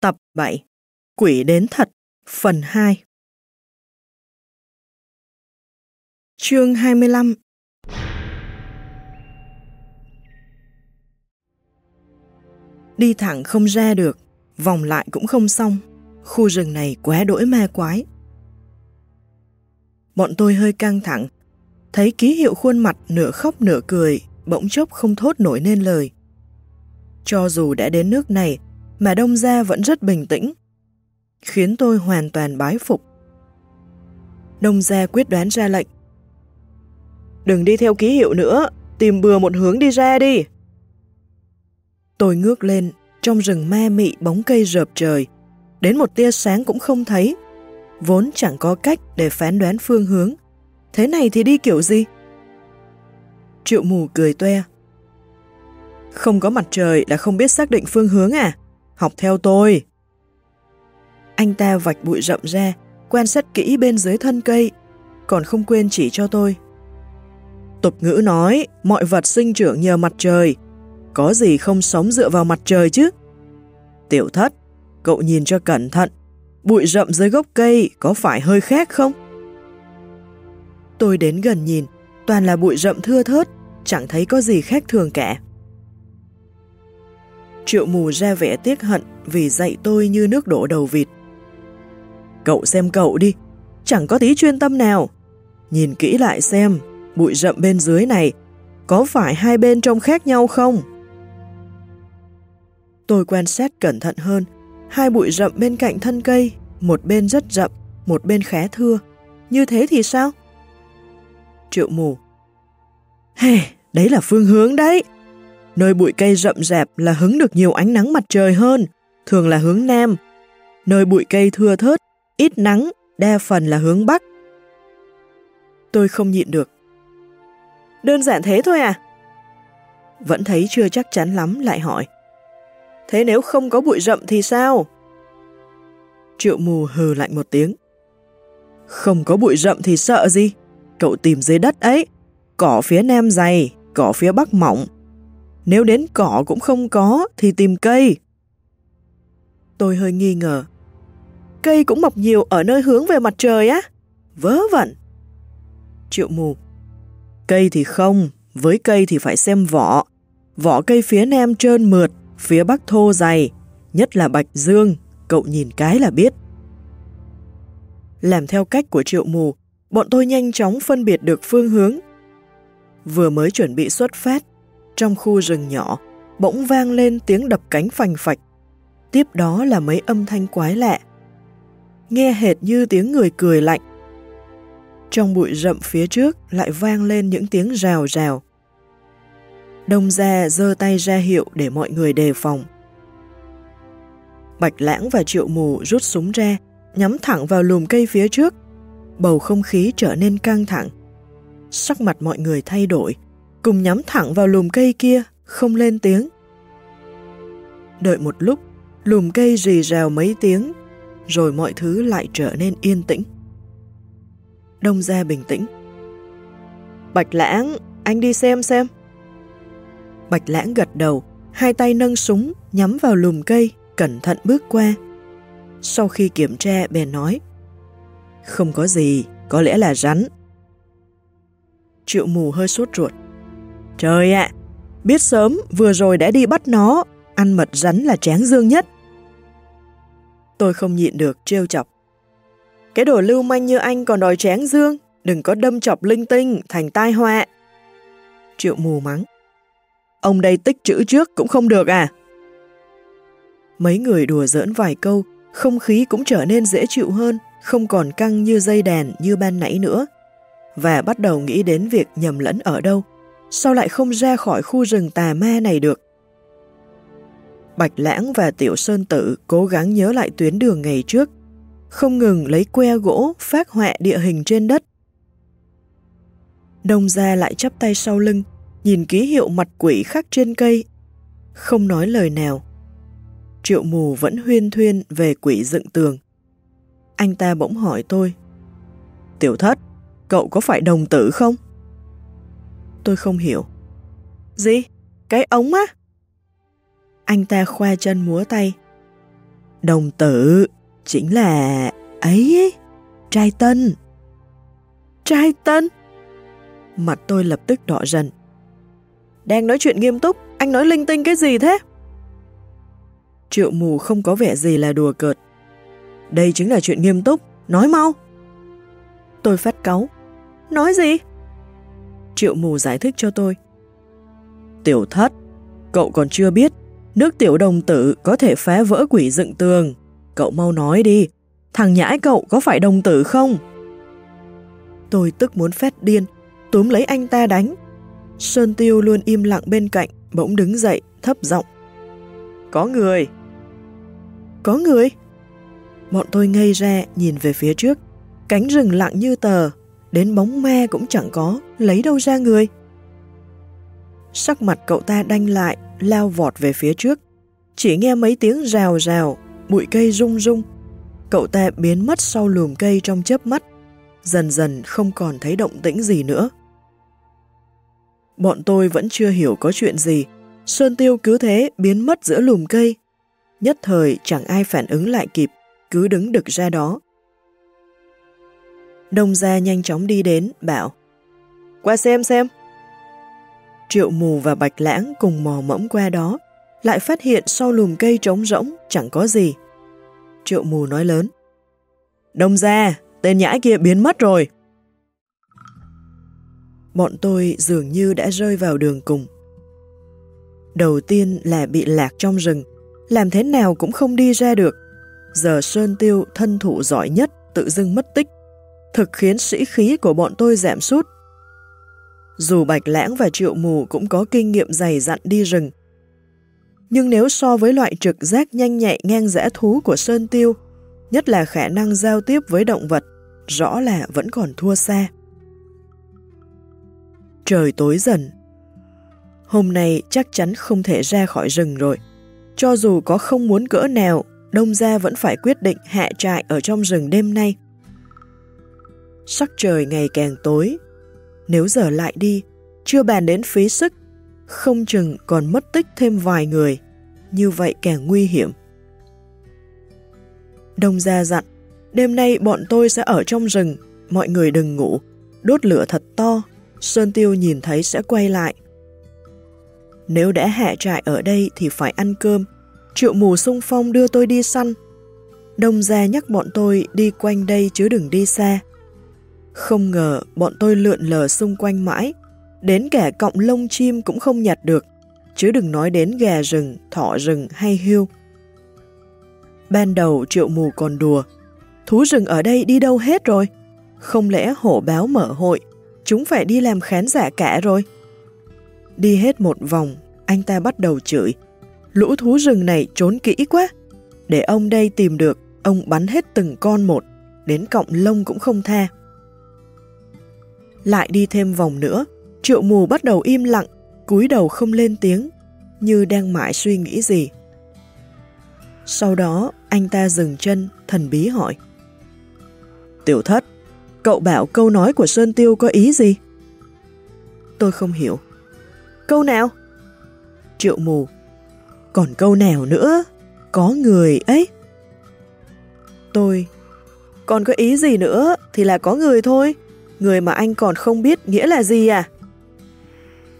Tập 7 Quỷ đến thật Phần 2 Chương 25 Đi thẳng không ra được, vòng lại cũng không xong. Khu rừng này quá đỗi ma quái. Bọn tôi hơi căng thẳng, thấy ký hiệu khuôn mặt nửa khóc nửa cười, bỗng chốc không thốt nổi nên lời. Cho dù đã đến nước này, mà đông gia vẫn rất bình tĩnh, khiến tôi hoàn toàn bái phục. Đông gia quyết đoán ra lệnh. Đừng đi theo ký hiệu nữa, tìm bừa một hướng đi ra đi. Tôi ngước lên, trong rừng ma mị bóng cây rợp trời, đến một tia sáng cũng không thấy, vốn chẳng có cách để phán đoán phương hướng. Thế này thì đi kiểu gì? Triệu mù cười toe. Không có mặt trời là không biết xác định phương hướng à? Học theo tôi. Anh ta vạch bụi rậm ra, quan sát kỹ bên dưới thân cây, còn không quên chỉ cho tôi. Tục ngữ nói, mọi vật sinh trưởng nhờ mặt trời, có gì không sống dựa vào mặt trời chứ? Tiểu thất, cậu nhìn cho cẩn thận, bụi rậm dưới gốc cây có phải hơi khác không? Tôi đến gần nhìn, toàn là bụi rậm thưa thớt, chẳng thấy có gì khác thường cả. Triệu mù ra vẻ tiếc hận vì dạy tôi như nước đổ đầu vịt. Cậu xem cậu đi, chẳng có tí chuyên tâm nào. Nhìn kỹ lại xem, bụi rậm bên dưới này, có phải hai bên trông khác nhau không? Tôi quan sát cẩn thận hơn, hai bụi rậm bên cạnh thân cây, một bên rất rậm, một bên khá thưa. Như thế thì sao? Triệu mù. Hey, đấy là phương hướng đấy. Nơi bụi cây rậm rạp là hứng được nhiều ánh nắng mặt trời hơn, thường là hướng Nam. Nơi bụi cây thưa thớt, ít nắng, đa phần là hướng Bắc. Tôi không nhịn được. Đơn giản thế thôi à? Vẫn thấy chưa chắc chắn lắm lại hỏi. Thế nếu không có bụi rậm thì sao? Triệu mù hừ lạnh một tiếng. Không có bụi rậm thì sợ gì? Cậu tìm dưới đất ấy. Cỏ phía nam dày, cỏ phía bắc mỏng. Nếu đến cỏ cũng không có thì tìm cây. Tôi hơi nghi ngờ. Cây cũng mọc nhiều ở nơi hướng về mặt trời á? Vớ vẩn. Triệu mù. Cây thì không, với cây thì phải xem vỏ. Vỏ cây phía nam trơn mượt, phía bắc thô dày, nhất là bạch dương, cậu nhìn cái là biết. Làm theo cách của triệu mù, bọn tôi nhanh chóng phân biệt được phương hướng. Vừa mới chuẩn bị xuất phát, trong khu rừng nhỏ, bỗng vang lên tiếng đập cánh phành phạch. Tiếp đó là mấy âm thanh quái lạ. Nghe hệt như tiếng người cười lạnh. Trong bụi rậm phía trước lại vang lên những tiếng rào rào. Đông ra giơ tay ra hiệu để mọi người đề phòng. Bạch lãng và triệu mù rút súng ra, nhắm thẳng vào lùm cây phía trước. Bầu không khí trở nên căng thẳng. Sắc mặt mọi người thay đổi, cùng nhắm thẳng vào lùm cây kia, không lên tiếng. Đợi một lúc, lùm cây rì rào mấy tiếng, rồi mọi thứ lại trở nên yên tĩnh. Đông gia bình tĩnh. Bạch lãng, anh đi xem xem. Bạch lãng gật đầu, hai tay nâng súng, nhắm vào lùm cây, cẩn thận bước qua. Sau khi kiểm tra, bèn nói, Không có gì, có lẽ là rắn. Triệu mù hơi sốt ruột. Trời ạ, biết sớm vừa rồi đã đi bắt nó, ăn mật rắn là tráng dương nhất. Tôi không nhịn được trêu chọc. Cái đồ lưu manh như anh còn đòi tráng dương, đừng có đâm chọc linh tinh thành tai họa. Triệu mù mắng. Ông đây tích chữ trước cũng không được à? Mấy người đùa giỡn vài câu, không khí cũng trở nên dễ chịu hơn, không còn căng như dây đèn như ban nãy nữa. Và bắt đầu nghĩ đến việc nhầm lẫn ở đâu, sao lại không ra khỏi khu rừng tà ma này được. Bạch Lãng và Tiểu Sơn Tử cố gắng nhớ lại tuyến đường ngày trước, không ngừng lấy que gỗ phát họa địa hình trên đất. Đông gia lại chắp tay sau lưng, nhìn ký hiệu mặt quỷ khắc trên cây, không nói lời nào. Triệu mù vẫn huyên thuyên về quỷ dựng tường. Anh ta bỗng hỏi tôi, Tiểu thất, cậu có phải đồng tử không? Tôi không hiểu. Gì? Cái ống á? Anh ta khoa chân múa tay. Đồng tử, chính là ấy ấy, trai tân. Trai tân? Mặt tôi lập tức đỏ dần. Đang nói chuyện nghiêm túc, anh nói linh tinh cái gì thế? Triệu mù không có vẻ gì là đùa cợt. Đây chính là chuyện nghiêm túc, nói mau. Tôi phát cáu. Nói gì? Triệu mù giải thích cho tôi. Tiểu thất, cậu còn chưa biết, nước tiểu đồng tử có thể phá vỡ quỷ dựng tường. Cậu mau nói đi, thằng nhãi cậu có phải đồng tử không? Tôi tức muốn phát điên, túm lấy anh ta đánh. Sơn Tiêu luôn im lặng bên cạnh, bỗng đứng dậy, thấp giọng. Có người! Có người! Bọn tôi ngây ra, nhìn về phía trước. Cánh rừng lặng như tờ, đến bóng me cũng chẳng có, lấy đâu ra người. Sắc mặt cậu ta đanh lại, lao vọt về phía trước. Chỉ nghe mấy tiếng rào rào, bụi cây rung rung. Cậu ta biến mất sau lùm cây trong chớp mắt, dần dần không còn thấy động tĩnh gì nữa. Bọn tôi vẫn chưa hiểu có chuyện gì, Sơn Tiêu cứ thế biến mất giữa lùm cây. Nhất thời chẳng ai phản ứng lại kịp, cứ đứng đực ra đó. Đông gia nhanh chóng đi đến, bảo Qua xem xem. Triệu mù và bạch lãng cùng mò mẫm qua đó, lại phát hiện sau lùm cây trống rỗng chẳng có gì. Triệu mù nói lớn Đông gia, tên nhãi kia biến mất rồi. Bọn tôi dường như đã rơi vào đường cùng. Đầu tiên là bị lạc trong rừng, làm thế nào cũng không đi ra được. Giờ Sơn Tiêu thân thủ giỏi nhất tự dưng mất tích, thực khiến sĩ khí của bọn tôi giảm sút. Dù Bạch Lãng và Triệu Mù cũng có kinh nghiệm dày dặn đi rừng, nhưng nếu so với loại trực giác nhanh nhạy ngang dã thú của Sơn Tiêu, nhất là khả năng giao tiếp với động vật, rõ là vẫn còn thua xa. Trời tối dần. Hôm nay chắc chắn không thể ra khỏi rừng rồi. Cho dù có không muốn cỡ nào, Đông Gia vẫn phải quyết định hạ trại ở trong rừng đêm nay. Sắc trời ngày càng tối. Nếu giờ lại đi, chưa bàn đến phí sức, không chừng còn mất tích thêm vài người. Như vậy càng nguy hiểm. Đông Gia dặn, đêm nay bọn tôi sẽ ở trong rừng, mọi người đừng ngủ, đốt lửa thật to, Sơn Tiêu nhìn thấy sẽ quay lại. Nếu đã hạ trại ở đây thì phải ăn cơm, triệu mù sung phong đưa tôi đi săn. Đông Gia nhắc bọn tôi đi quanh đây chứ đừng đi xa. Không ngờ bọn tôi lượn lờ xung quanh mãi, đến cả cọng lông chim cũng không nhặt được, chứ đừng nói đến gà rừng, thỏ rừng hay hươu. Ban đầu triệu mù còn đùa, thú rừng ở đây đi đâu hết rồi? Không lẽ hổ báo mở hội, chúng phải đi làm khán giả cả rồi? Đi hết một vòng, anh ta bắt đầu chửi. Lũ thú rừng này trốn kỹ quá. Để ông đây tìm được, ông bắn hết từng con một, đến cọng lông cũng không tha. Lại đi thêm vòng nữa, triệu mù bắt đầu im lặng, cúi đầu không lên tiếng, như đang mãi suy nghĩ gì. Sau đó, anh ta dừng chân, thần bí hỏi. Tiểu thất, cậu bảo câu nói của Sơn Tiêu có ý gì? Tôi không hiểu. Câu nào? Triệu mù. Còn câu nào nữa? Có người ấy. Tôi. Còn có ý gì nữa thì là có người thôi. Người mà anh còn không biết nghĩa là gì à?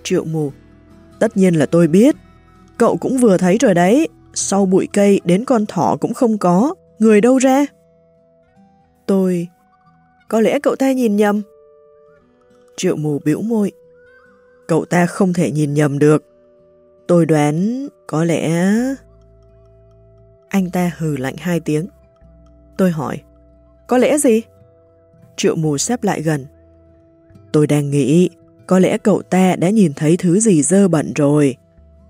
Triệu mù. Tất nhiên là tôi biết. Cậu cũng vừa thấy rồi đấy. Sau bụi cây đến con thỏ cũng không có. Người đâu ra? Tôi... Có lẽ cậu ta nhìn nhầm. Triệu mù biểu môi. Cậu ta không thể nhìn nhầm được. Tôi đoán có lẽ... Anh ta hừ lạnh hai tiếng. Tôi hỏi, có lẽ gì? Triệu mù xếp lại gần. Tôi đang nghĩ, có lẽ cậu ta đã nhìn thấy thứ gì dơ bẩn rồi.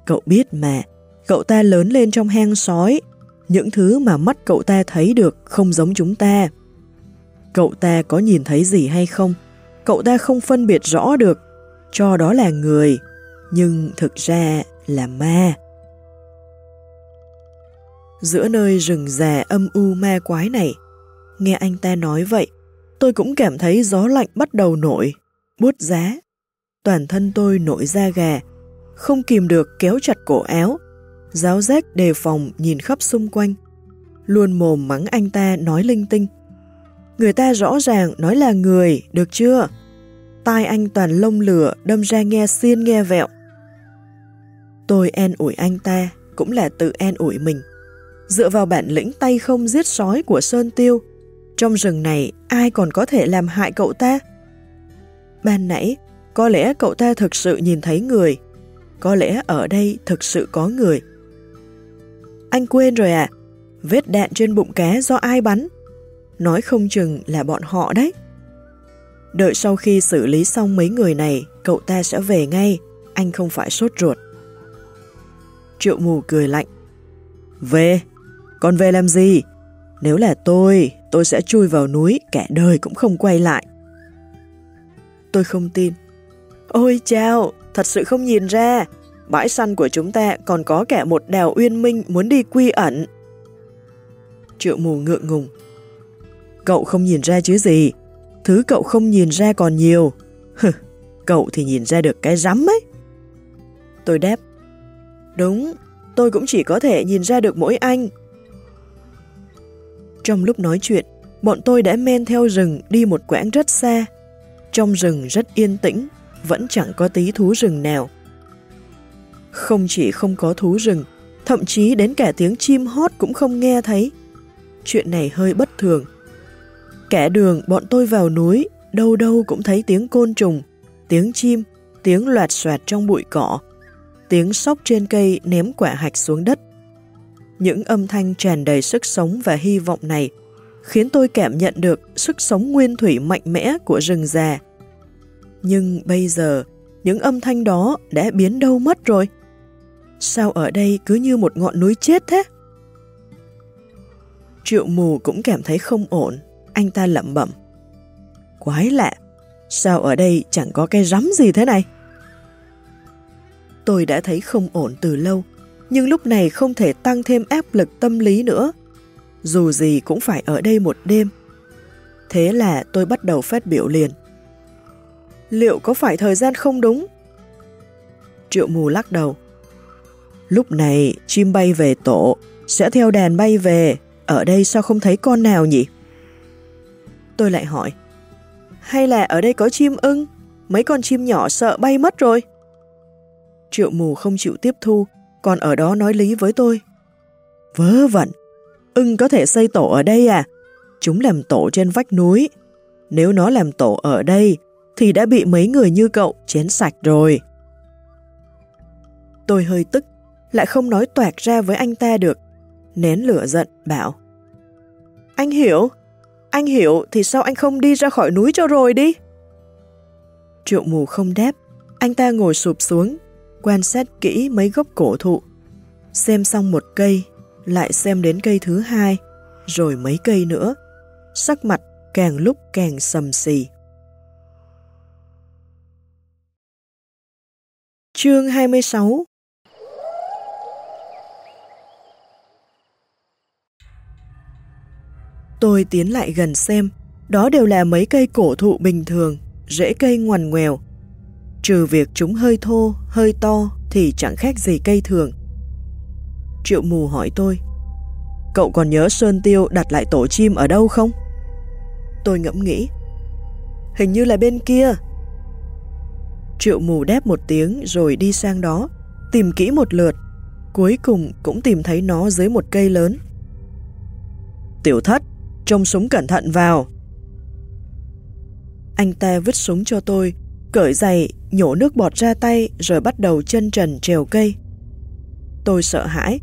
Cậu biết mà, cậu ta lớn lên trong hang sói. Những thứ mà mắt cậu ta thấy được không giống chúng ta. Cậu ta có nhìn thấy gì hay không? Cậu ta không phân biệt rõ được, cho đó là người, nhưng thực ra là ma. Giữa nơi rừng già âm u ma quái này, nghe anh ta nói vậy, tôi cũng cảm thấy gió lạnh bắt đầu nổi, buốt giá. Toàn thân tôi nổi da gà, không kìm được kéo chặt cổ áo, giáo giác đề phòng nhìn khắp xung quanh. luôn mồm mắng anh ta nói linh tinh. Người ta rõ ràng nói là người, được chưa? Tai anh toàn lông lửa, đâm ra nghe xiên nghe vẹo. Tôi en ủi anh ta, cũng là tự en ủi mình. Dựa vào bản lĩnh tay không giết sói của Sơn Tiêu, trong rừng này ai còn có thể làm hại cậu ta? Ban nãy, có lẽ cậu ta thực sự nhìn thấy người, có lẽ ở đây thực sự có người. Anh quên rồi à, vết đạn trên bụng cá do ai bắn? Nói không chừng là bọn họ đấy. Đợi sau khi xử lý xong mấy người này, cậu ta sẽ về ngay, anh không phải sốt ruột. Triệu mù cười lạnh. Về? Còn về làm gì? Nếu là tôi, tôi sẽ chui vào núi, cả đời cũng không quay lại. Tôi không tin. Ôi chao, thật sự không nhìn ra. Bãi săn của chúng ta còn có cả một đào uyên minh muốn đi quy ẩn. Triệu mù ngượng ngùng. Cậu không nhìn ra chứ gì. Thứ cậu không nhìn ra còn nhiều. Hừ, cậu thì nhìn ra được cái rắm ấy. Tôi đáp. Đúng, tôi cũng chỉ có thể nhìn ra được mỗi anh. Trong lúc nói chuyện, bọn tôi đã men theo rừng đi một quãng rất xa. Trong rừng rất yên tĩnh, vẫn chẳng có tí thú rừng nào. Không chỉ không có thú rừng, thậm chí đến cả tiếng chim hót cũng không nghe thấy. Chuyện này hơi bất thường. Cả đường bọn tôi vào núi, đâu đâu cũng thấy tiếng côn trùng, tiếng chim, tiếng loạt xoạt trong bụi cỏ, tiếng sóc trên cây ném quả hạch xuống đất. Những âm thanh tràn đầy sức sống và hy vọng này khiến tôi cảm nhận được sức sống nguyên thủy mạnh mẽ của rừng già. Nhưng bây giờ, những âm thanh đó đã biến đâu mất rồi. Sao ở đây cứ như một ngọn núi chết thế? Triệu mù cũng cảm thấy không ổn, anh ta lẩm bẩm. Quái lạ, sao ở đây chẳng có cái rắm gì thế này? Tôi đã thấy không ổn từ lâu, nhưng lúc này không thể tăng thêm áp lực tâm lý nữa. Dù gì cũng phải ở đây một đêm. Thế là tôi bắt đầu phát biểu liền. Liệu có phải thời gian không đúng? Triệu mù lắc đầu. Lúc này chim bay về tổ, sẽ theo đàn bay về, ở đây sao không thấy con nào nhỉ? Tôi lại hỏi, hay là ở đây có chim ưng, mấy con chim nhỏ sợ bay mất rồi? Triệu mù không chịu tiếp thu, còn ở đó nói lý với tôi. Vớ vẩn, ưng có thể xây tổ ở đây à? Chúng làm tổ trên vách núi. Nếu nó làm tổ ở đây, thì đã bị mấy người như cậu chén sạch rồi. Tôi hơi tức, lại không nói toạc ra với anh ta được. Nén lửa giận, bảo. Anh hiểu, anh hiểu thì sao anh không đi ra khỏi núi cho rồi đi? Triệu mù không đáp, anh ta ngồi sụp xuống, quan sát kỹ mấy gốc cổ thụ. Xem xong một cây, lại xem đến cây thứ hai, rồi mấy cây nữa. Sắc mặt càng lúc càng sầm xì. Chương 26 Tôi tiến lại gần xem, đó đều là mấy cây cổ thụ bình thường, rễ cây ngoằn ngoèo. Trừ việc chúng hơi thô, hơi to thì chẳng khác gì cây thường. Triệu mù hỏi tôi, cậu còn nhớ Sơn Tiêu đặt lại tổ chim ở đâu không? Tôi ngẫm nghĩ, hình như là bên kia. Triệu mù đáp một tiếng rồi đi sang đó, tìm kỹ một lượt, cuối cùng cũng tìm thấy nó dưới một cây lớn. Tiểu thất, trông súng cẩn thận vào. Anh ta vứt súng cho tôi, cởi giày, nhổ nước bọt ra tay rồi bắt đầu chân trần trèo cây. Tôi sợ hãi.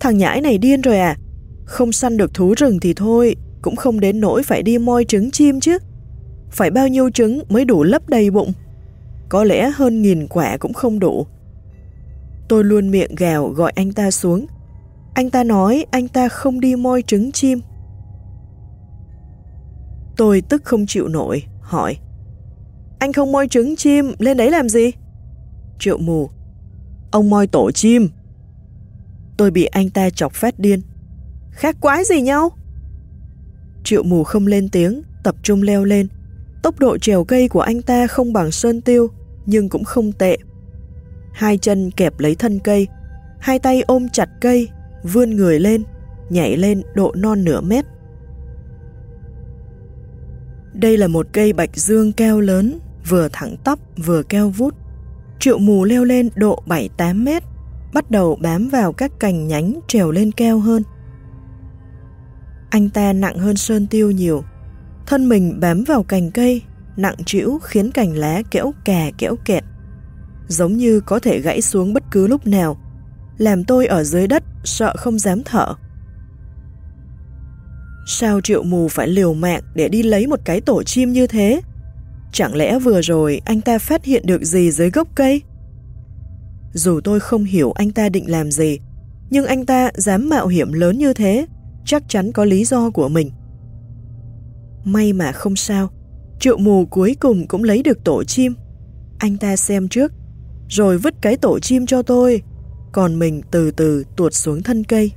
Thằng nhãi này điên rồi à? Không săn được thú rừng thì thôi, cũng không đến nỗi phải đi moi trứng chim chứ. Phải bao nhiêu trứng mới đủ lấp đầy bụng? Có lẽ hơn nghìn quả cũng không đủ. Tôi luôn miệng gào gọi anh ta xuống. Anh ta nói anh ta không đi moi trứng chim. Tôi tức không chịu nổi, hỏi. Anh không moi trứng chim, lên đấy làm gì? Triệu mù. Ông moi tổ chim. Tôi bị anh ta chọc phát điên. Khác quái gì nhau? Triệu mù không lên tiếng, tập trung leo lên. Tốc độ trèo cây của anh ta không bằng sơn tiêu, nhưng cũng không tệ. Hai chân kẹp lấy thân cây, hai tay ôm chặt cây, vươn người lên, nhảy lên độ non nửa mét. Đây là một cây bạch dương keo lớn, vừa thẳng tắp vừa keo vút. Triệu mù leo lên độ 7-8 mét, bắt đầu bám vào các cành nhánh trèo lên keo hơn. Anh ta nặng hơn sơn tiêu nhiều, thân mình bám vào cành cây, nặng trĩu khiến cành lá kẽo kè kẽo kẹt, giống như có thể gãy xuống bất cứ lúc nào, làm tôi ở dưới đất sợ không dám thở. Sao triệu mù phải liều mạng để đi lấy một cái tổ chim như thế? Chẳng lẽ vừa rồi anh ta phát hiện được gì dưới gốc cây? Dù tôi không hiểu anh ta định làm gì, nhưng anh ta dám mạo hiểm lớn như thế, chắc chắn có lý do của mình. May mà không sao, triệu mù cuối cùng cũng lấy được tổ chim. Anh ta xem trước, rồi vứt cái tổ chim cho tôi, còn mình từ từ tuột xuống thân cây.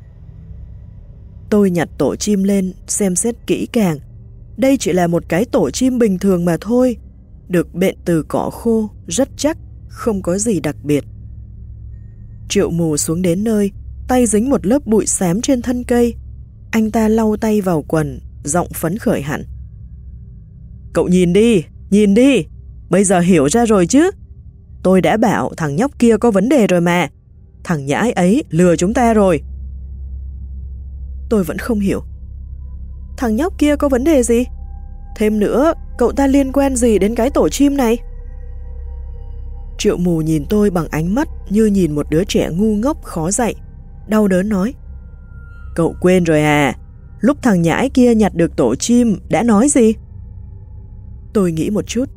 Tôi nhặt tổ chim lên, xem xét kỹ càng. Đây chỉ là một cái tổ chim bình thường mà thôi, được bện từ cỏ khô, rất chắc, không có gì đặc biệt. Triệu mù xuống đến nơi, tay dính một lớp bụi xám trên thân cây. Anh ta lau tay vào quần, giọng phấn khởi hẳn. Cậu nhìn đi, nhìn đi, bây giờ hiểu ra rồi chứ. Tôi đã bảo thằng nhóc kia có vấn đề rồi mà. Thằng nhãi ấy lừa chúng ta rồi. Tôi vẫn không hiểu. Thằng nhóc kia có vấn đề gì? Thêm nữa, cậu ta liên quan gì đến cái tổ chim này? Triệu mù nhìn tôi bằng ánh mắt như nhìn một đứa trẻ ngu ngốc khó dạy. Đau đớn nói. Cậu quên rồi à? Lúc thằng nhãi kia nhặt được tổ chim đã nói gì? Tôi nghĩ một chút.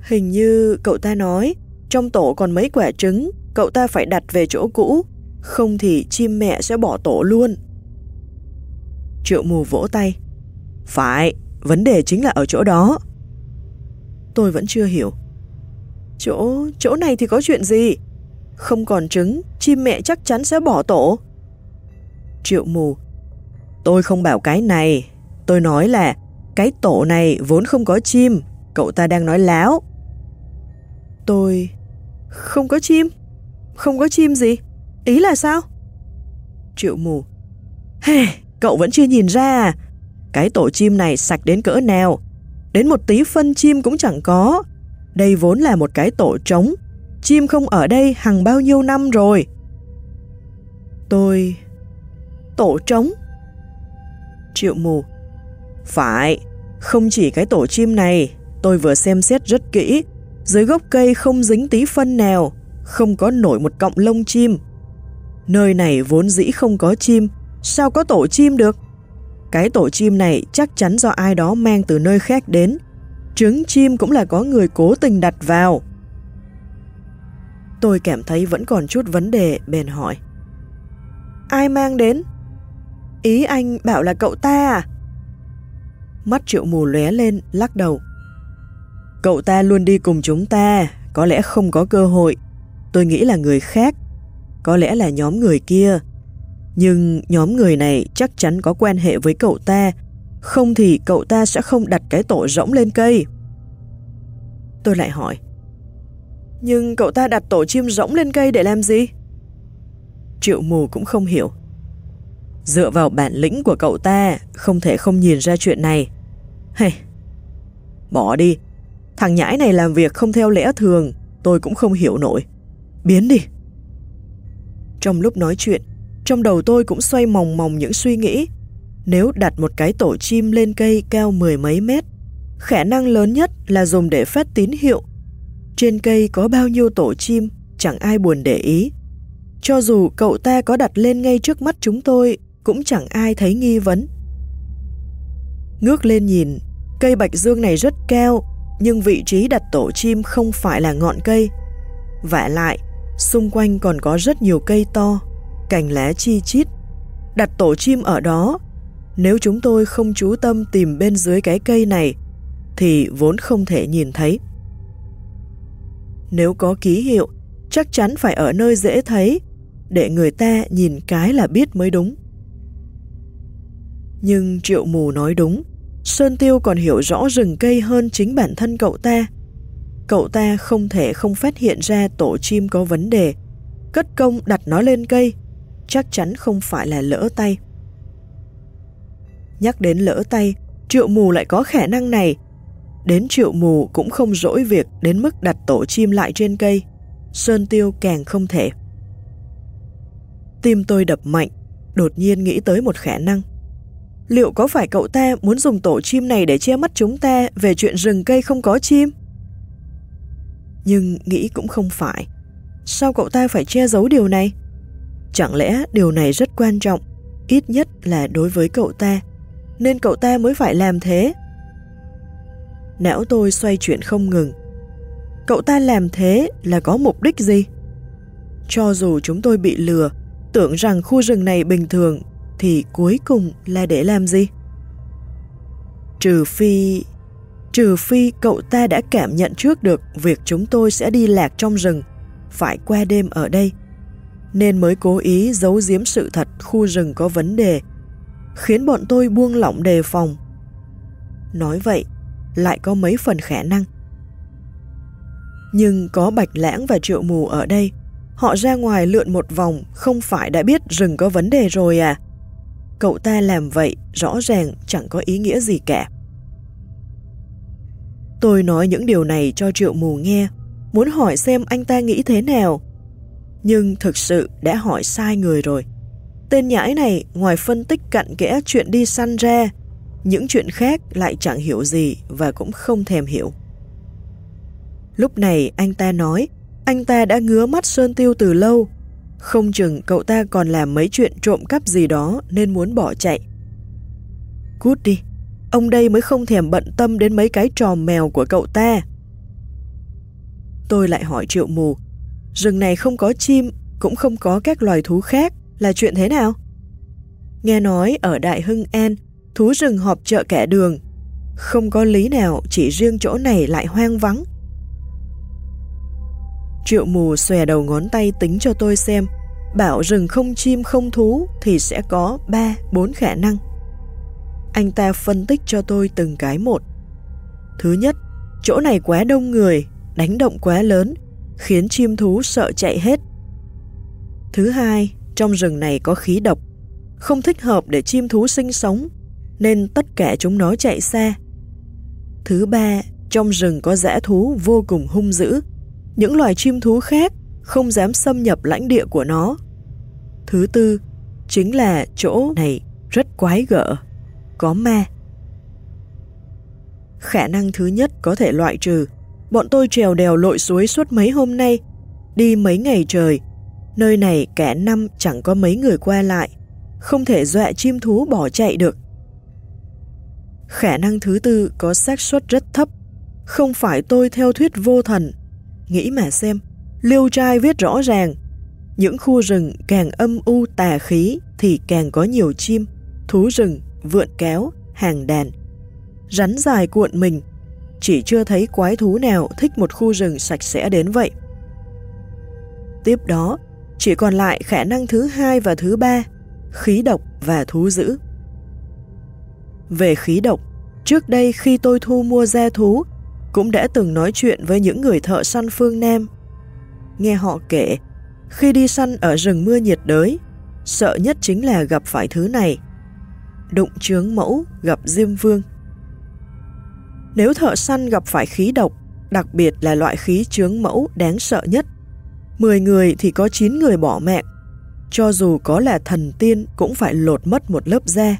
Hình như cậu ta nói trong tổ còn mấy quả trứng cậu ta phải đặt về chỗ cũ không thì chim mẹ sẽ bỏ tổ luôn. Triệu mù vỗ tay. Phải, vấn đề chính là ở chỗ đó. Tôi vẫn chưa hiểu. Chỗ, chỗ này thì có chuyện gì? Không còn trứng, chim mẹ chắc chắn sẽ bỏ tổ. Triệu mù. Tôi không bảo cái này. Tôi nói là cái tổ này vốn không có chim. Cậu ta đang nói láo. Tôi... Không có chim? Không có chim gì? Ý là sao? Triệu mù. Hey, cậu vẫn chưa nhìn ra à? Cái tổ chim này sạch đến cỡ nào? Đến một tí phân chim cũng chẳng có. Đây vốn là một cái tổ trống. Chim không ở đây hàng bao nhiêu năm rồi. Tôi... Tổ trống? Triệu mù. Phải, không chỉ cái tổ chim này, tôi vừa xem xét rất kỹ. Dưới gốc cây không dính tí phân nào, không có nổi một cọng lông chim. Nơi này vốn dĩ không có chim, sao có tổ chim được? Cái tổ chim này chắc chắn do ai đó mang từ nơi khác đến. Trứng chim cũng là có người cố tình đặt vào. Tôi cảm thấy vẫn còn chút vấn đề, bèn hỏi. Ai mang đến? Ý anh bảo là cậu ta à? Mắt triệu mù lóe lên, lắc đầu. Cậu ta luôn đi cùng chúng ta, có lẽ không có cơ hội. Tôi nghĩ là người khác, có lẽ là nhóm người kia. Nhưng nhóm người này chắc chắn có quan hệ với cậu ta, không thì cậu ta sẽ không đặt cái tổ rỗng lên cây. Tôi lại hỏi, nhưng cậu ta đặt tổ chim rỗng lên cây để làm gì? Triệu mù cũng không hiểu. Dựa vào bản lĩnh của cậu ta, không thể không nhìn ra chuyện này. hey, bỏ đi. Thằng nhãi này làm việc không theo lẽ thường, tôi cũng không hiểu nổi. Biến đi. Trong lúc nói chuyện, trong đầu tôi cũng xoay mòng mòng những suy nghĩ. Nếu đặt một cái tổ chim lên cây cao mười mấy mét, khả năng lớn nhất là dùng để phát tín hiệu. Trên cây có bao nhiêu tổ chim, chẳng ai buồn để ý. Cho dù cậu ta có đặt lên ngay trước mắt chúng tôi, cũng chẳng ai thấy nghi vấn. Ngước lên nhìn, cây bạch dương này rất cao, nhưng vị trí đặt tổ chim không phải là ngọn cây. Vả lại, xung quanh còn có rất nhiều cây to, cành lá chi chít. Đặt tổ chim ở đó, nếu chúng tôi không chú tâm tìm bên dưới cái cây này, thì vốn không thể nhìn thấy. Nếu có ký hiệu, chắc chắn phải ở nơi dễ thấy, để người ta nhìn cái là biết mới đúng. Nhưng triệu mù nói đúng, Sơn Tiêu còn hiểu rõ rừng cây hơn chính bản thân cậu ta. Cậu ta không thể không phát hiện ra tổ chim có vấn đề, cất công đặt nó lên cây, chắc chắn không phải là lỡ tay. Nhắc đến lỡ tay, triệu mù lại có khả năng này. Đến triệu mù cũng không dỗi việc đến mức đặt tổ chim lại trên cây. Sơn tiêu càng không thể. Tim tôi đập mạnh, đột nhiên nghĩ tới một khả năng. Liệu có phải cậu ta muốn dùng tổ chim này để che mắt chúng ta về chuyện rừng cây không có chim? Nhưng nghĩ cũng không phải. Sao cậu ta phải che giấu điều này? Chẳng lẽ điều này rất quan trọng, ít nhất là đối với cậu ta, nên cậu ta mới phải làm thế? Não tôi xoay chuyển không ngừng. Cậu ta làm thế là có mục đích gì? Cho dù chúng tôi bị lừa, tưởng rằng khu rừng này bình thường, thì cuối cùng là để làm gì? Trừ phi... Trừ phi cậu ta đã cảm nhận trước được việc chúng tôi sẽ đi lạc trong rừng, phải qua đêm ở đây, nên mới cố ý giấu giếm sự thật khu rừng có vấn đề, khiến bọn tôi buông lỏng đề phòng. Nói vậy, lại có mấy phần khả năng. Nhưng có Bạch Lãng và Triệu Mù ở đây, họ ra ngoài lượn một vòng không phải đã biết rừng có vấn đề rồi à? Cậu ta làm vậy rõ ràng chẳng có ý nghĩa gì cả. Tôi nói những điều này cho Triệu Mù nghe, muốn hỏi xem anh ta nghĩ thế nào. Nhưng thực sự đã hỏi sai người rồi. Tên nhãi này ngoài phân tích cặn kẽ chuyện đi săn ra, những chuyện khác lại chẳng hiểu gì và cũng không thèm hiểu. Lúc này anh ta nói, anh ta đã ngứa mắt Sơn Tiêu từ lâu, không chừng cậu ta còn làm mấy chuyện trộm cắp gì đó nên muốn bỏ chạy. Cút đi, ông đây mới không thèm bận tâm đến mấy cái trò mèo của cậu ta. Tôi lại hỏi triệu mù, rừng này không có chim, cũng không có các loài thú khác, là chuyện thế nào? Nghe nói ở Đại Hưng An, thú rừng họp chợ kẻ đường, không có lý nào chỉ riêng chỗ này lại hoang vắng. Triệu mù xòe đầu ngón tay tính cho tôi xem, bảo rừng không chim không thú thì sẽ có 3, 4 khả năng. Anh ta phân tích cho tôi từng cái một. Thứ nhất, chỗ này quá đông người, đánh động quá lớn, khiến chim thú sợ chạy hết. Thứ hai, trong rừng này có khí độc, không thích hợp để chim thú sinh sống, nên tất cả chúng nó chạy xa. Thứ ba, trong rừng có dã thú vô cùng hung dữ, những loài chim thú khác không dám xâm nhập lãnh địa của nó. Thứ tư, chính là chỗ này rất quái gở, có ma. Khả năng thứ nhất có thể loại trừ, bọn tôi trèo đèo lội suối suốt mấy hôm nay, đi mấy ngày trời, nơi này cả năm chẳng có mấy người qua lại, không thể dọa chim thú bỏ chạy được. Khả năng thứ tư có xác suất rất thấp, không phải tôi theo thuyết vô thần Nghĩ mà xem, Liêu Trai viết rõ ràng, những khu rừng càng âm u tà khí thì càng có nhiều chim, thú rừng, vượn kéo, hàng đàn. Rắn dài cuộn mình, chỉ chưa thấy quái thú nào thích một khu rừng sạch sẽ đến vậy. Tiếp đó, chỉ còn lại khả năng thứ hai và thứ ba, khí độc và thú dữ. Về khí độc, trước đây khi tôi thu mua gia thú cũng đã từng nói chuyện với những người thợ săn phương Nam. Nghe họ kể, khi đi săn ở rừng mưa nhiệt đới, sợ nhất chính là gặp phải thứ này. Đụng chướng mẫu gặp Diêm Vương. Nếu thợ săn gặp phải khí độc, đặc biệt là loại khí chướng mẫu đáng sợ nhất, 10 người thì có 9 người bỏ mạng, cho dù có là thần tiên cũng phải lột mất một lớp da.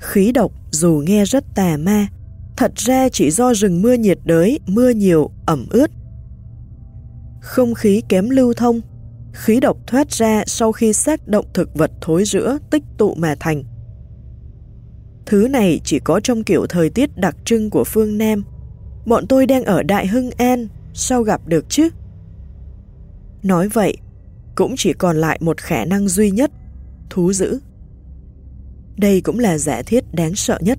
Khí độc dù nghe rất tà ma, Thật ra chỉ do rừng mưa nhiệt đới, mưa nhiều, ẩm ướt. Không khí kém lưu thông, khí độc thoát ra sau khi xác động thực vật thối rữa tích tụ mà thành. Thứ này chỉ có trong kiểu thời tiết đặc trưng của phương Nam. Bọn tôi đang ở Đại Hưng An, sao gặp được chứ? Nói vậy, cũng chỉ còn lại một khả năng duy nhất, thú dữ. Đây cũng là giả thiết đáng sợ nhất.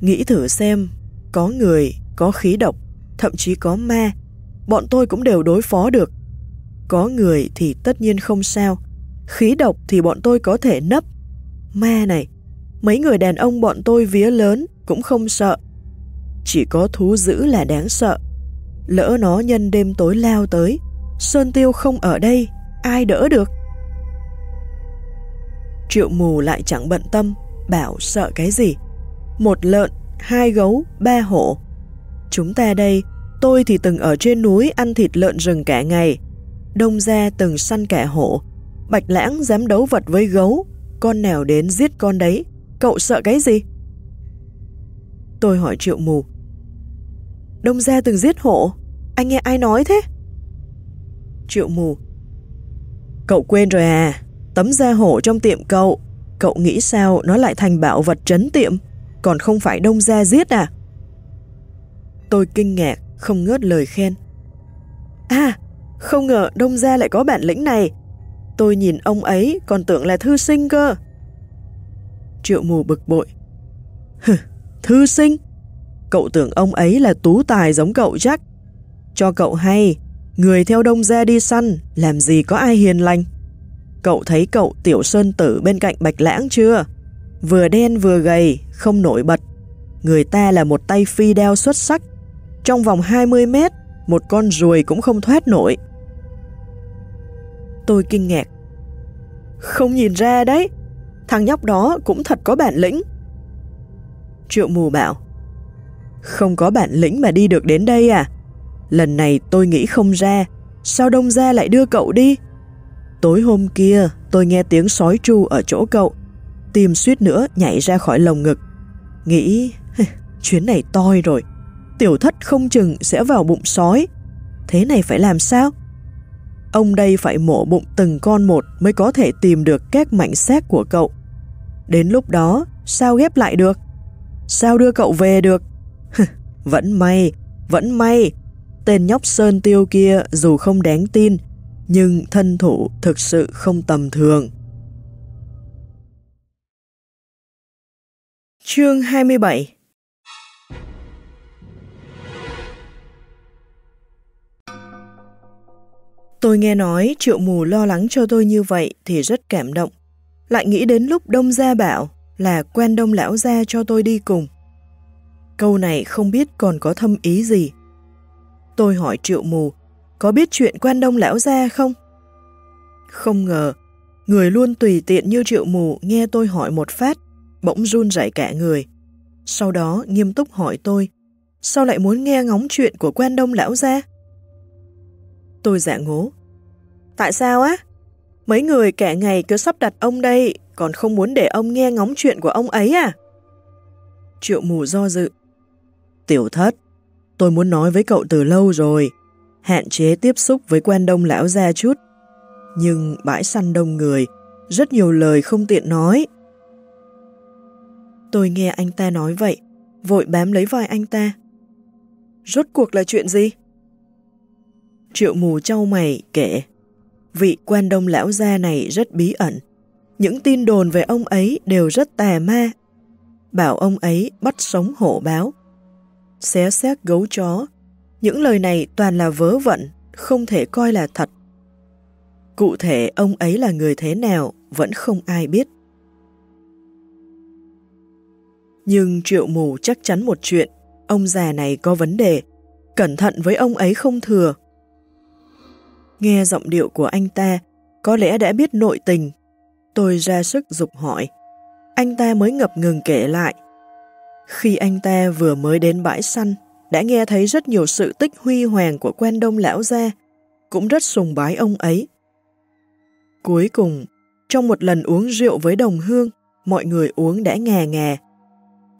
Nghĩ thử xem, có người, có khí độc, thậm chí có ma, bọn tôi cũng đều đối phó được. Có người thì tất nhiên không sao, khí độc thì bọn tôi có thể nấp. Ma này, mấy người đàn ông bọn tôi vía lớn cũng không sợ. Chỉ có thú dữ là đáng sợ. Lỡ nó nhân đêm tối lao tới, Sơn Tiêu không ở đây, ai đỡ được? Triệu mù lại chẳng bận tâm, bảo sợ cái gì. Một lợn, hai gấu, ba hổ. Chúng ta đây, tôi thì từng ở trên núi ăn thịt lợn rừng cả ngày. Đông gia từng săn cả hổ. Bạch lãng dám đấu vật với gấu. Con nào đến giết con đấy. Cậu sợ cái gì? Tôi hỏi triệu mù. Đông gia từng giết hổ. Anh nghe ai nói thế? Triệu mù. Cậu quên rồi à? Tấm da hổ trong tiệm cậu. Cậu nghĩ sao nó lại thành bảo vật trấn tiệm? Còn không phải đông gia giết à? Tôi kinh ngạc, không ngớt lời khen. À, không ngờ đông gia lại có bản lĩnh này. Tôi nhìn ông ấy còn tưởng là thư sinh cơ. Triệu mù bực bội. Hừ, thư sinh? Cậu tưởng ông ấy là tú tài giống cậu chắc. Cho cậu hay, người theo đông gia đi săn, làm gì có ai hiền lành. Cậu thấy cậu tiểu sơn tử bên cạnh bạch lãng chưa? Vừa đen vừa gầy, không nổi bật. Người ta là một tay phi đeo xuất sắc. Trong vòng 20 mét, một con ruồi cũng không thoát nổi. Tôi kinh ngạc. Không nhìn ra đấy, thằng nhóc đó cũng thật có bản lĩnh. Triệu mù bảo, không có bản lĩnh mà đi được đến đây à? Lần này tôi nghĩ không ra, sao đông gia lại đưa cậu đi? Tối hôm kia, tôi nghe tiếng sói tru ở chỗ cậu, tim suýt nữa nhảy ra khỏi lồng ngực. Nghĩ, chuyến này toi rồi, tiểu thất không chừng sẽ vào bụng sói. Thế này phải làm sao? Ông đây phải mổ bụng từng con một mới có thể tìm được các mảnh xác của cậu. Đến lúc đó, sao ghép lại được? Sao đưa cậu về được? vẫn may, vẫn may. Tên nhóc Sơn Tiêu kia dù không đáng tin, nhưng thân thủ thực sự không tầm thường. Chương 27 Tôi nghe nói triệu mù lo lắng cho tôi như vậy thì rất cảm động. Lại nghĩ đến lúc đông gia bảo là quen đông lão gia cho tôi đi cùng. Câu này không biết còn có thâm ý gì. Tôi hỏi triệu mù, có biết chuyện quan đông lão gia không? Không ngờ, người luôn tùy tiện như triệu mù nghe tôi hỏi một phát, bỗng run rẩy cả người. Sau đó nghiêm túc hỏi tôi, sao lại muốn nghe ngóng chuyện của quan đông lão gia? Tôi giả ngố. Tại sao á? Mấy người cả ngày cứ sắp đặt ông đây, còn không muốn để ông nghe ngóng chuyện của ông ấy à? Triệu mù do dự. Tiểu thất, tôi muốn nói với cậu từ lâu rồi, hạn chế tiếp xúc với quan đông lão gia chút. Nhưng bãi săn đông người, rất nhiều lời không tiện nói. Tôi nghe anh ta nói vậy, vội bám lấy vai anh ta. Rốt cuộc là chuyện gì? Triệu mù trao mày kể, vị quan đông lão gia này rất bí ẩn. Những tin đồn về ông ấy đều rất tà ma. Bảo ông ấy bắt sống hổ báo, xé xác gấu chó. Những lời này toàn là vớ vẩn, không thể coi là thật. Cụ thể ông ấy là người thế nào vẫn không ai biết. Nhưng triệu mù chắc chắn một chuyện, ông già này có vấn đề, cẩn thận với ông ấy không thừa. Nghe giọng điệu của anh ta, có lẽ đã biết nội tình. Tôi ra sức dục hỏi. Anh ta mới ngập ngừng kể lại. Khi anh ta vừa mới đến bãi săn, đã nghe thấy rất nhiều sự tích huy hoàng của quen đông lão gia, cũng rất sùng bái ông ấy. Cuối cùng, trong một lần uống rượu với đồng hương, mọi người uống đã ngà ngà.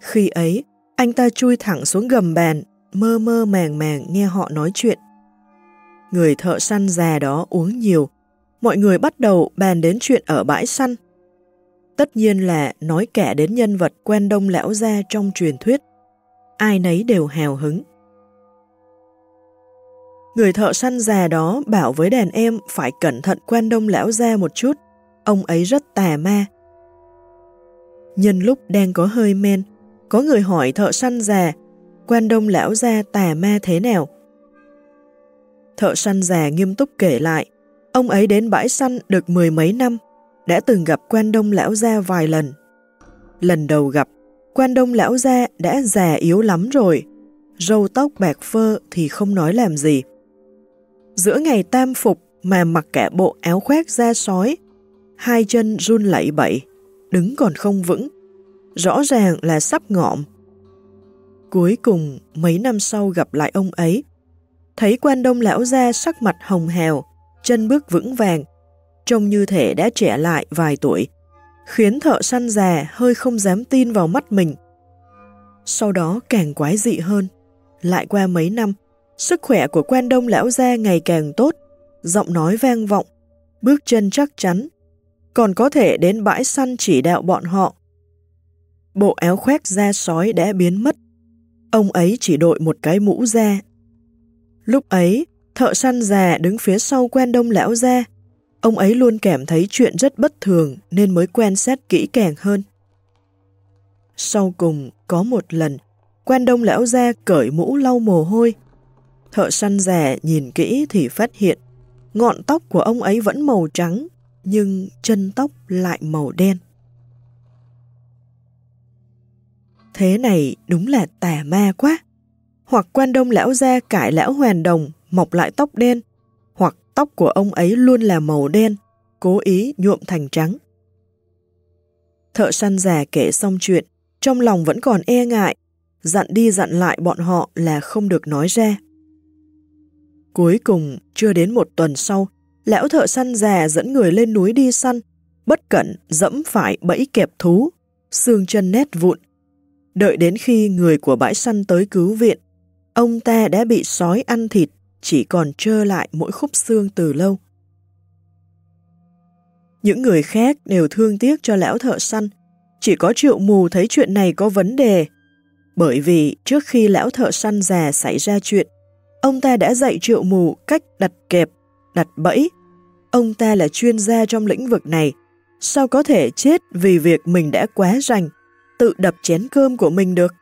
Khi ấy, anh ta chui thẳng xuống gầm bàn, mơ mơ màng màng nghe họ nói chuyện. Người thợ săn già đó uống nhiều, mọi người bắt đầu bàn đến chuyện ở bãi săn. Tất nhiên là nói kẻ đến nhân vật quen đông lão gia trong truyền thuyết. Ai nấy đều hào hứng. Người thợ săn già đó bảo với đàn em phải cẩn thận quen đông lão gia một chút, ông ấy rất tà ma. Nhân lúc đang có hơi men, có người hỏi thợ săn già, quen đông lão gia tà ma thế nào? Thợ săn già nghiêm túc kể lại, ông ấy đến bãi săn được mười mấy năm, đã từng gặp quan đông lão gia vài lần. Lần đầu gặp, quan đông lão gia đã già yếu lắm rồi, râu tóc bạc phơ thì không nói làm gì. Giữa ngày tam phục mà mặc cả bộ áo khoác da sói, hai chân run lẩy bẩy, đứng còn không vững, rõ ràng là sắp ngọm. Cuối cùng, mấy năm sau gặp lại ông ấy, thấy quan đông lão gia sắc mặt hồng hào, chân bước vững vàng, trông như thể đã trẻ lại vài tuổi, khiến thợ săn già hơi không dám tin vào mắt mình. Sau đó càng quái dị hơn, lại qua mấy năm, sức khỏe của quan đông lão gia ngày càng tốt, giọng nói vang vọng, bước chân chắc chắn, còn có thể đến bãi săn chỉ đạo bọn họ. Bộ áo khoác da sói đã biến mất, ông ấy chỉ đội một cái mũ da. Lúc ấy, thợ săn già đứng phía sau quen đông lão gia, ông ấy luôn cảm thấy chuyện rất bất thường nên mới quan sát kỹ càng hơn. Sau cùng, có một lần, quen đông lão gia cởi mũ lau mồ hôi. Thợ săn già nhìn kỹ thì phát hiện ngọn tóc của ông ấy vẫn màu trắng, nhưng chân tóc lại màu đen. Thế này đúng là tà ma quá. Hoặc quan đông lão gia cải lão hoàn đồng, mọc lại tóc đen, hoặc tóc của ông ấy luôn là màu đen, cố ý nhuộm thành trắng. Thợ săn già kể xong chuyện, trong lòng vẫn còn e ngại, dặn đi dặn lại bọn họ là không được nói ra. Cuối cùng, chưa đến một tuần sau, lão thợ săn già dẫn người lên núi đi săn, bất cẩn dẫm phải bẫy kẹp thú, xương chân nét vụn. Đợi đến khi người của bãi săn tới cứu viện, ông ta đã bị sói ăn thịt, chỉ còn trơ lại mỗi khúc xương từ lâu. Những người khác đều thương tiếc cho lão thợ săn, chỉ có triệu mù thấy chuyện này có vấn đề, bởi vì trước khi lão thợ săn già xảy ra chuyện, ông ta đã dạy triệu mù cách đặt kẹp, đặt bẫy. Ông ta là chuyên gia trong lĩnh vực này, sao có thể chết vì việc mình đã quá rành, tự đập chén cơm của mình được?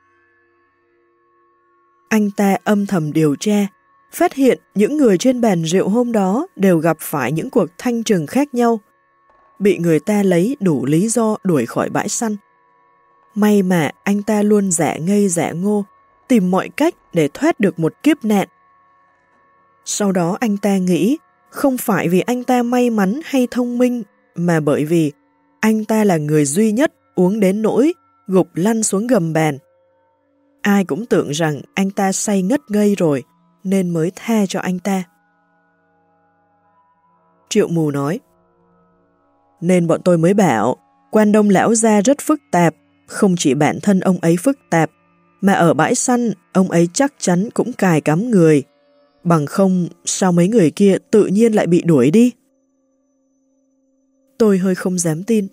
Anh ta âm thầm điều tra, phát hiện những người trên bàn rượu hôm đó đều gặp phải những cuộc thanh trừng khác nhau, bị người ta lấy đủ lý do đuổi khỏi bãi săn. May mà anh ta luôn giả ngây giả ngô, tìm mọi cách để thoát được một kiếp nạn. Sau đó anh ta nghĩ, không phải vì anh ta may mắn hay thông minh, mà bởi vì anh ta là người duy nhất uống đến nỗi gục lăn xuống gầm bàn. Ai cũng tưởng rằng anh ta say ngất ngây rồi, nên mới tha cho anh ta. Triệu mù nói, Nên bọn tôi mới bảo, quan đông lão gia rất phức tạp, không chỉ bản thân ông ấy phức tạp, mà ở bãi săn, ông ấy chắc chắn cũng cài cắm người. Bằng không, sao mấy người kia tự nhiên lại bị đuổi đi? Tôi hơi không dám tin.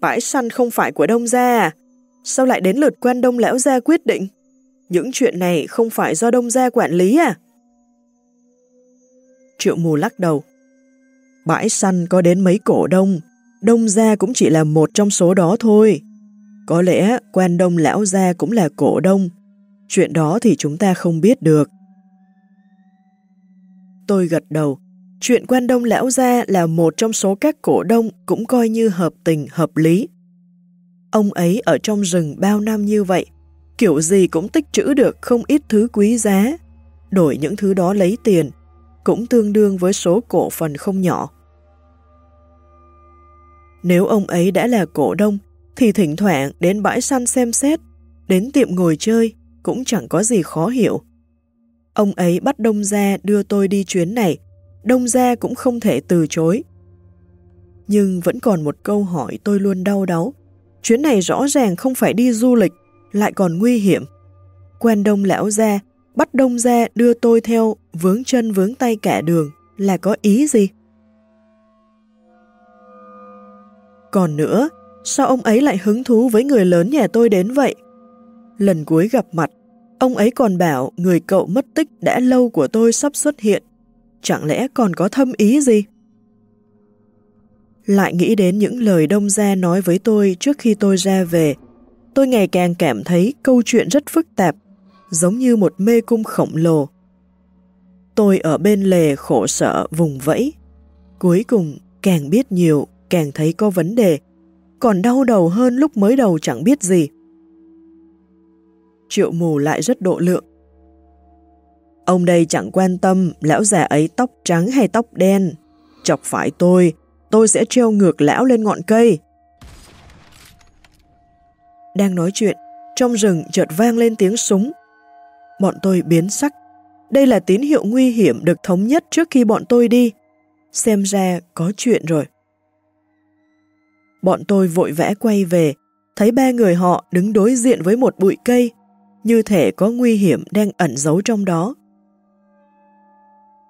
Bãi săn không phải của đông gia à? Sao lại đến lượt quan đông lão gia quyết định? Những chuyện này không phải do đông gia quản lý à? Triệu mù lắc đầu. Bãi săn có đến mấy cổ đông, đông gia cũng chỉ là một trong số đó thôi. Có lẽ quan đông lão gia cũng là cổ đông. Chuyện đó thì chúng ta không biết được. Tôi gật đầu. Chuyện quan đông lão gia là một trong số các cổ đông cũng coi như hợp tình, hợp lý. Ông ấy ở trong rừng bao năm như vậy, kiểu gì cũng tích trữ được không ít thứ quý giá. Đổi những thứ đó lấy tiền, cũng tương đương với số cổ phần không nhỏ. Nếu ông ấy đã là cổ đông, thì thỉnh thoảng đến bãi săn xem xét, đến tiệm ngồi chơi, cũng chẳng có gì khó hiểu. Ông ấy bắt Đông Gia đưa tôi đi chuyến này, Đông Gia cũng không thể từ chối. Nhưng vẫn còn một câu hỏi tôi luôn đau đáu. Chuyến này rõ ràng không phải đi du lịch, lại còn nguy hiểm. quen Đông Lão Gia bắt Đông Gia đưa tôi theo vướng chân vướng tay cả đường là có ý gì? Còn nữa, sao ông ấy lại hứng thú với người lớn nhà tôi đến vậy? Lần cuối gặp mặt, ông ấy còn bảo người cậu mất tích đã lâu của tôi sắp xuất hiện. Chẳng lẽ còn có thâm ý gì? Lại nghĩ đến những lời đông gia nói với tôi trước khi tôi ra về, tôi ngày càng cảm thấy câu chuyện rất phức tạp, giống như một mê cung khổng lồ. Tôi ở bên lề khổ sở vùng vẫy. Cuối cùng, càng biết nhiều, càng thấy có vấn đề, còn đau đầu hơn lúc mới đầu chẳng biết gì. Triệu mù lại rất độ lượng. Ông đây chẳng quan tâm lão già ấy tóc trắng hay tóc đen. Chọc phải tôi, tôi sẽ treo ngược lão lên ngọn cây. Đang nói chuyện, trong rừng chợt vang lên tiếng súng. Bọn tôi biến sắc. Đây là tín hiệu nguy hiểm được thống nhất trước khi bọn tôi đi. Xem ra có chuyện rồi. Bọn tôi vội vẽ quay về, thấy ba người họ đứng đối diện với một bụi cây, như thể có nguy hiểm đang ẩn giấu trong đó.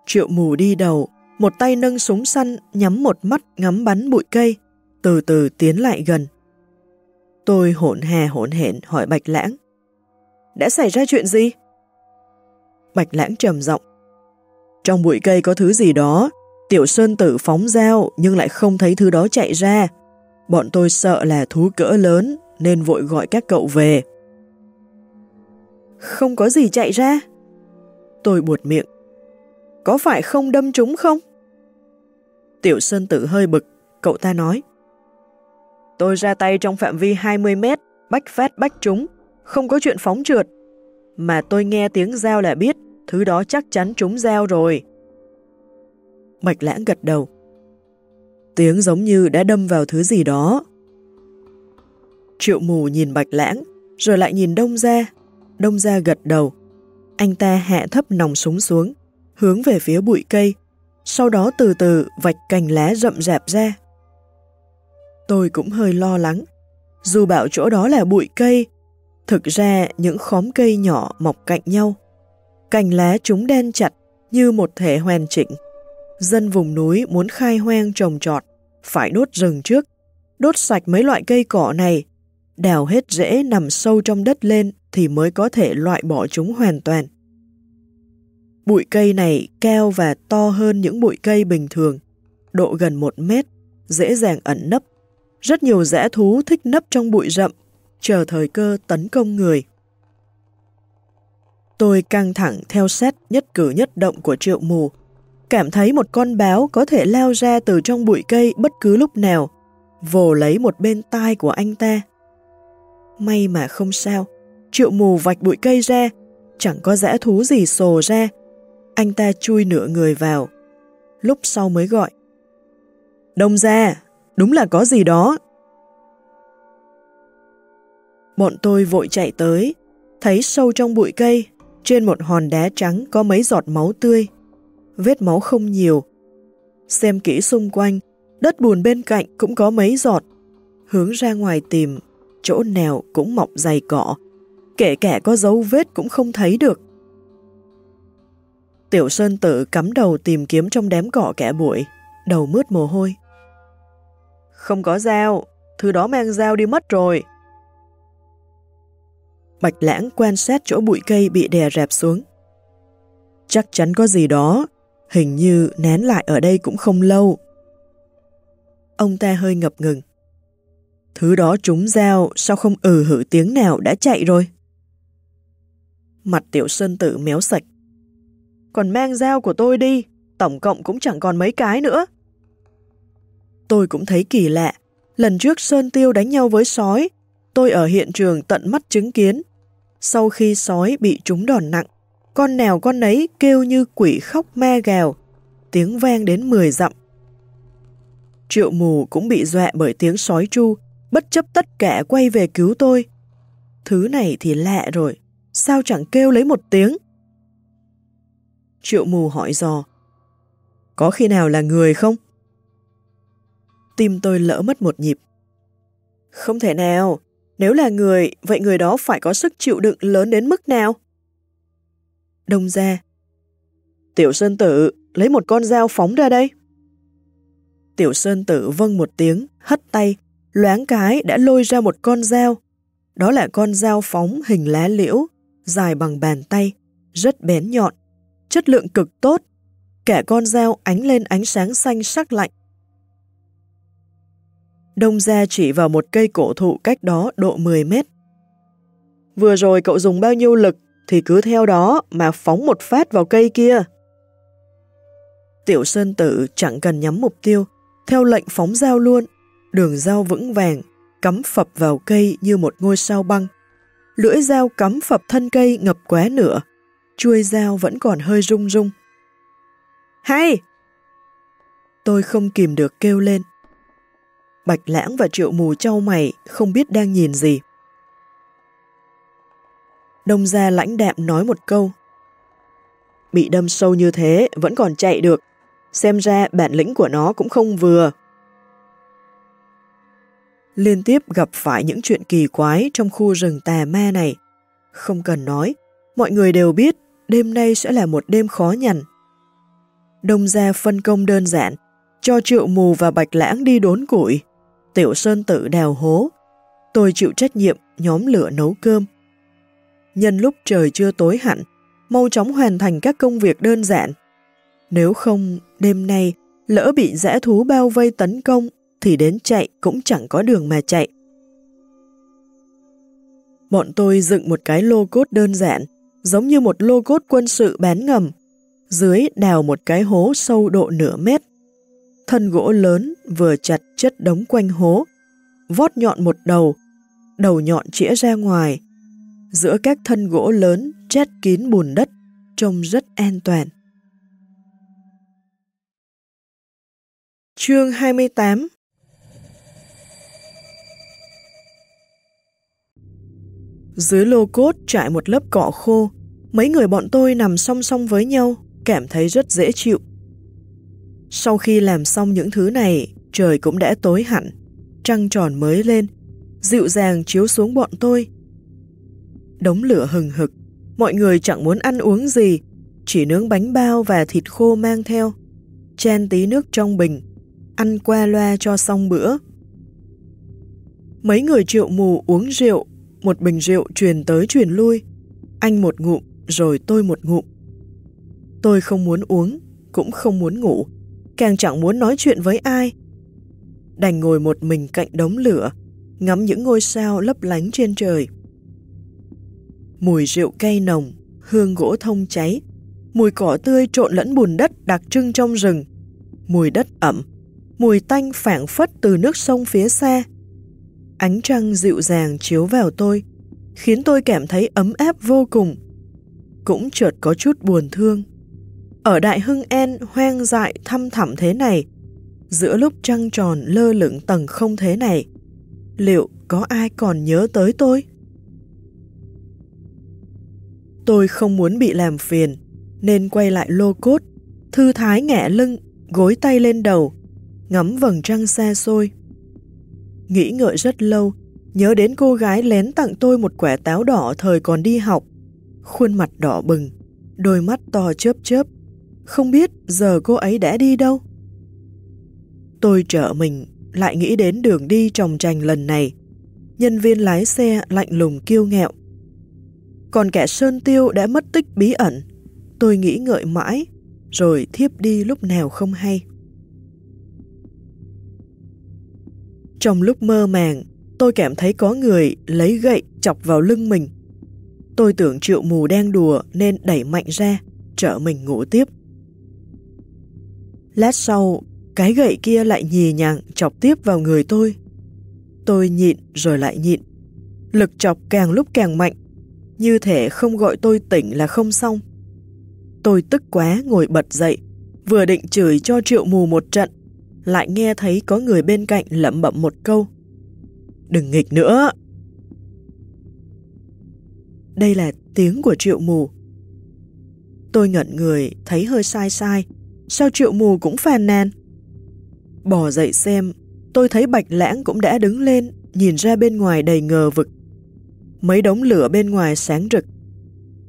Triệu mù đi đầu, một tay nâng súng săn nhắm một mắt ngắm bắn bụi cây, từ từ tiến lại gần. Tôi hỗn hè hỗn hển hỏi Bạch Lãng. Đã xảy ra chuyện gì? Bạch Lãng trầm giọng. Trong bụi cây có thứ gì đó, Tiểu Sơn Tử phóng dao nhưng lại không thấy thứ đó chạy ra. Bọn tôi sợ là thú cỡ lớn nên vội gọi các cậu về. Không có gì chạy ra. Tôi buột miệng. Có phải không đâm chúng không? Tiểu Sơn Tử hơi bực, cậu ta nói. Tôi ra tay trong phạm vi 20 mét, bách phát bách trúng, không có chuyện phóng trượt. Mà tôi nghe tiếng dao là biết, thứ đó chắc chắn trúng dao rồi. Mạch lãng gật đầu. Tiếng giống như đã đâm vào thứ gì đó. Triệu mù nhìn bạch lãng, rồi lại nhìn đông ra. Đông ra gật đầu. Anh ta hạ thấp nòng súng xuống, hướng về phía bụi cây, sau đó từ từ vạch cành lá rậm rạp ra. Tôi cũng hơi lo lắng. Dù bảo chỗ đó là bụi cây, thực ra những khóm cây nhỏ mọc cạnh nhau. Cành lá chúng đen chặt như một thể hoàn chỉnh. Dân vùng núi muốn khai hoang trồng trọt, phải đốt rừng trước, đốt sạch mấy loại cây cỏ này, đào hết rễ nằm sâu trong đất lên thì mới có thể loại bỏ chúng hoàn toàn. Bụi cây này cao và to hơn những bụi cây bình thường, độ gần một mét, dễ dàng ẩn nấp. Rất nhiều dã thú thích nấp trong bụi rậm, chờ thời cơ tấn công người. Tôi căng thẳng theo sát nhất cử nhất động của triệu mù, cảm thấy một con báo có thể lao ra từ trong bụi cây bất cứ lúc nào, vồ lấy một bên tai của anh ta. May mà không sao, triệu mù vạch bụi cây ra, chẳng có dã thú gì sồ ra. Anh ta chui nửa người vào, lúc sau mới gọi. Đông ra, đúng là có gì đó. Bọn tôi vội chạy tới, thấy sâu trong bụi cây, trên một hòn đá trắng có mấy giọt máu tươi vết máu không nhiều. Xem kỹ xung quanh, đất bùn bên cạnh cũng có mấy giọt. Hướng ra ngoài tìm, chỗ nào cũng mọc dày cỏ, kể cả có dấu vết cũng không thấy được. Tiểu Sơn Tử cắm đầu tìm kiếm trong đám cỏ kẻ bụi, đầu mướt mồ hôi. Không có dao, thứ đó mang dao đi mất rồi. Bạch lãng quan sát chỗ bụi cây bị đè rạp xuống. Chắc chắn có gì đó, Hình như nén lại ở đây cũng không lâu. Ông ta hơi ngập ngừng. Thứ đó trúng dao, sao không ừ hử tiếng nào đã chạy rồi? Mặt tiểu sơn tử méo sạch. Còn mang dao của tôi đi, tổng cộng cũng chẳng còn mấy cái nữa. Tôi cũng thấy kỳ lạ. Lần trước Sơn Tiêu đánh nhau với sói, tôi ở hiện trường tận mắt chứng kiến. Sau khi sói bị trúng đòn nặng, con nào con nấy kêu như quỷ khóc me gào, tiếng vang đến 10 dặm. Triệu mù cũng bị dọa bởi tiếng sói chu, bất chấp tất cả quay về cứu tôi. Thứ này thì lạ rồi, sao chẳng kêu lấy một tiếng? Triệu mù hỏi dò, có khi nào là người không? Tim tôi lỡ mất một nhịp. Không thể nào, nếu là người, vậy người đó phải có sức chịu đựng lớn đến mức nào? Đông ra. Tiểu Sơn Tử, lấy một con dao phóng ra đây. Tiểu Sơn Tử vâng một tiếng, hất tay, loáng cái đã lôi ra một con dao. Đó là con dao phóng hình lá liễu, dài bằng bàn tay, rất bén nhọn, chất lượng cực tốt. Kẻ con dao ánh lên ánh sáng xanh sắc lạnh. Đông ra chỉ vào một cây cổ thụ cách đó độ 10 mét. Vừa rồi cậu dùng bao nhiêu lực thì cứ theo đó mà phóng một phát vào cây kia. Tiểu Sơn Tử chẳng cần nhắm mục tiêu, theo lệnh phóng dao luôn, đường dao vững vàng, cắm phập vào cây như một ngôi sao băng. Lưỡi dao cắm phập thân cây ngập quá nửa, chuôi dao vẫn còn hơi rung rung. Hay! Tôi không kìm được kêu lên. Bạch lãng và triệu mù trao mày không biết đang nhìn gì. Đông gia lãnh đạm nói một câu. Bị đâm sâu như thế vẫn còn chạy được, xem ra bản lĩnh của nó cũng không vừa. Liên tiếp gặp phải những chuyện kỳ quái trong khu rừng tà ma này. Không cần nói, mọi người đều biết đêm nay sẽ là một đêm khó nhằn. Đông gia phân công đơn giản, cho triệu mù và bạch lãng đi đốn củi, tiểu sơn tự đào hố. Tôi chịu trách nhiệm nhóm lửa nấu cơm. Nhân lúc trời chưa tối hẳn, mau chóng hoàn thành các công việc đơn giản. Nếu không, đêm nay, lỡ bị dã thú bao vây tấn công, thì đến chạy cũng chẳng có đường mà chạy. Bọn tôi dựng một cái lô cốt đơn giản, giống như một lô cốt quân sự bén ngầm. Dưới đào một cái hố sâu độ nửa mét. Thân gỗ lớn vừa chặt chất đống quanh hố, vót nhọn một đầu, đầu nhọn chĩa ra ngoài. Giữa các thân gỗ lớn chét kín bùn đất, trông rất an toàn. Chương 28 Dưới lô cốt trải một lớp cỏ khô, mấy người bọn tôi nằm song song với nhau, cảm thấy rất dễ chịu. Sau khi làm xong những thứ này, trời cũng đã tối hẳn, trăng tròn mới lên, dịu dàng chiếu xuống bọn tôi. Đống lửa hừng hực, mọi người chẳng muốn ăn uống gì, chỉ nướng bánh bao và thịt khô mang theo, chen tí nước trong bình, ăn qua loa cho xong bữa. Mấy người triệu mù uống rượu, một bình rượu truyền tới truyền lui, anh một ngụm rồi tôi một ngụm. Tôi không muốn uống, cũng không muốn ngủ, càng chẳng muốn nói chuyện với ai. Đành ngồi một mình cạnh đống lửa, ngắm những ngôi sao lấp lánh trên trời. Mùi rượu cay nồng, hương gỗ thông cháy, mùi cỏ tươi trộn lẫn bùn đất đặc trưng trong rừng, mùi đất ẩm, mùi tanh phảng phất từ nước sông phía xa. Ánh trăng dịu dàng chiếu vào tôi, khiến tôi cảm thấy ấm áp vô cùng. Cũng chợt có chút buồn thương. Ở Đại Hưng En hoang dại thăm thẳm thế này, giữa lúc trăng tròn lơ lửng tầng không thế này, liệu có ai còn nhớ tới tôi? Tôi không muốn bị làm phiền, nên quay lại lô cốt, thư thái ngã lưng, gối tay lên đầu, ngắm vầng trăng xa xôi. Nghĩ ngợi rất lâu, nhớ đến cô gái lén tặng tôi một quả táo đỏ thời còn đi học. Khuôn mặt đỏ bừng, đôi mắt to chớp chớp. Không biết giờ cô ấy đã đi đâu? Tôi trở mình, lại nghĩ đến đường đi trồng trành lần này. Nhân viên lái xe lạnh lùng kiêu ngẹo. Còn kẻ Sơn Tiêu đã mất tích bí ẩn. Tôi nghĩ ngợi mãi, rồi thiếp đi lúc nào không hay. Trong lúc mơ màng, tôi cảm thấy có người lấy gậy chọc vào lưng mình. Tôi tưởng triệu mù đang đùa nên đẩy mạnh ra, trở mình ngủ tiếp. Lát sau, cái gậy kia lại nhì nhàng chọc tiếp vào người tôi. Tôi nhịn rồi lại nhịn. Lực chọc càng lúc càng mạnh, như thể không gọi tôi tỉnh là không xong. Tôi tức quá ngồi bật dậy, vừa định chửi cho triệu mù một trận lại nghe thấy có người bên cạnh lẩm bẩm một câu. Đừng nghịch nữa! Đây là tiếng của triệu mù. Tôi ngẩn người, thấy hơi sai sai. Sao triệu mù cũng phàn nàn? Bỏ dậy xem, tôi thấy bạch lãng cũng đã đứng lên, nhìn ra bên ngoài đầy ngờ vực. Mấy đống lửa bên ngoài sáng rực.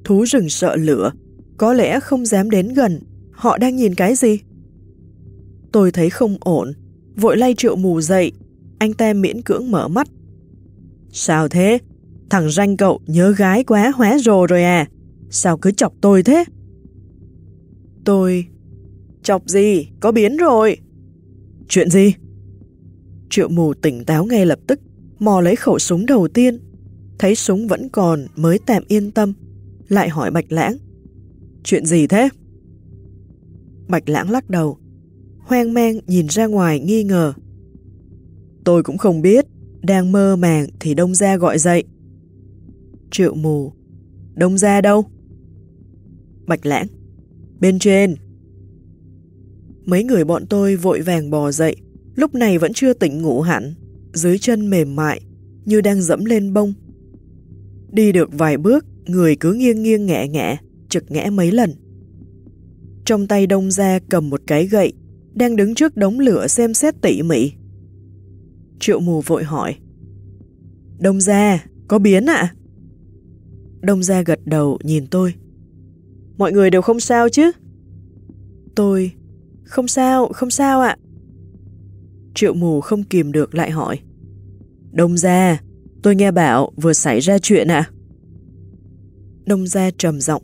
Thú rừng sợ lửa, có lẽ không dám đến gần. Họ đang nhìn cái gì? Tôi thấy không ổn, vội lay triệu mù dậy, anh ta miễn cưỡng mở mắt. Sao thế? Thằng ranh cậu nhớ gái quá hóa rồ rồi à? Sao cứ chọc tôi thế? Tôi... Chọc gì? Có biến rồi. Chuyện gì? Triệu mù tỉnh táo ngay lập tức, mò lấy khẩu súng đầu tiên. Thấy súng vẫn còn mới tạm yên tâm. Lại hỏi Bạch Lãng. Chuyện gì thế? Bạch Lãng lắc đầu hoang mang nhìn ra ngoài nghi ngờ. Tôi cũng không biết, đang mơ màng thì đông gia gọi dậy. Triệu mù, đông gia đâu? Bạch lãng, bên trên. Mấy người bọn tôi vội vàng bò dậy, lúc này vẫn chưa tỉnh ngủ hẳn, dưới chân mềm mại, như đang dẫm lên bông. Đi được vài bước người cứ nghiêng nghiêng ngẹ ngẹ, trực ngẽ mấy lần. Trong tay đông ra cầm một cái gậy, đang đứng trước đống lửa xem xét tỉ mỉ. Triệu mù vội hỏi. Đông ra, có biến ạ? Đông ra gật đầu nhìn tôi. Mọi người đều không sao chứ? Tôi, không sao, không sao ạ. Triệu mù không kìm được lại hỏi. Đông ra, tôi nghe bảo vừa xảy ra chuyện ạ. Đông ra trầm giọng.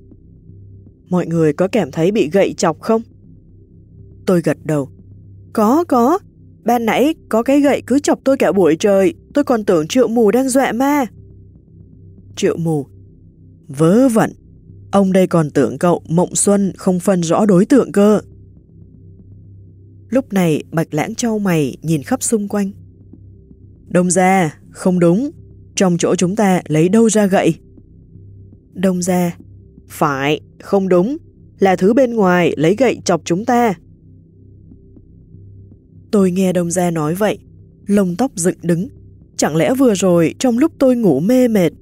Mọi người có cảm thấy bị gậy chọc không? Tôi gật đầu. Có, có. Ban nãy có cái gậy cứ chọc tôi cả buổi trời, tôi còn tưởng triệu mù đang dọa ma. Triệu mù. Vớ vẩn. Ông đây còn tưởng cậu Mộng Xuân không phân rõ đối tượng cơ. Lúc này Bạch Lãng trao mày nhìn khắp xung quanh. Đông ra, không đúng. Trong chỗ chúng ta lấy đâu ra gậy? Đông ra, phải, không đúng. Là thứ bên ngoài lấy gậy chọc chúng ta. Tôi nghe Đông Gia nói vậy, lông tóc dựng đứng. Chẳng lẽ vừa rồi trong lúc tôi ngủ mê mệt,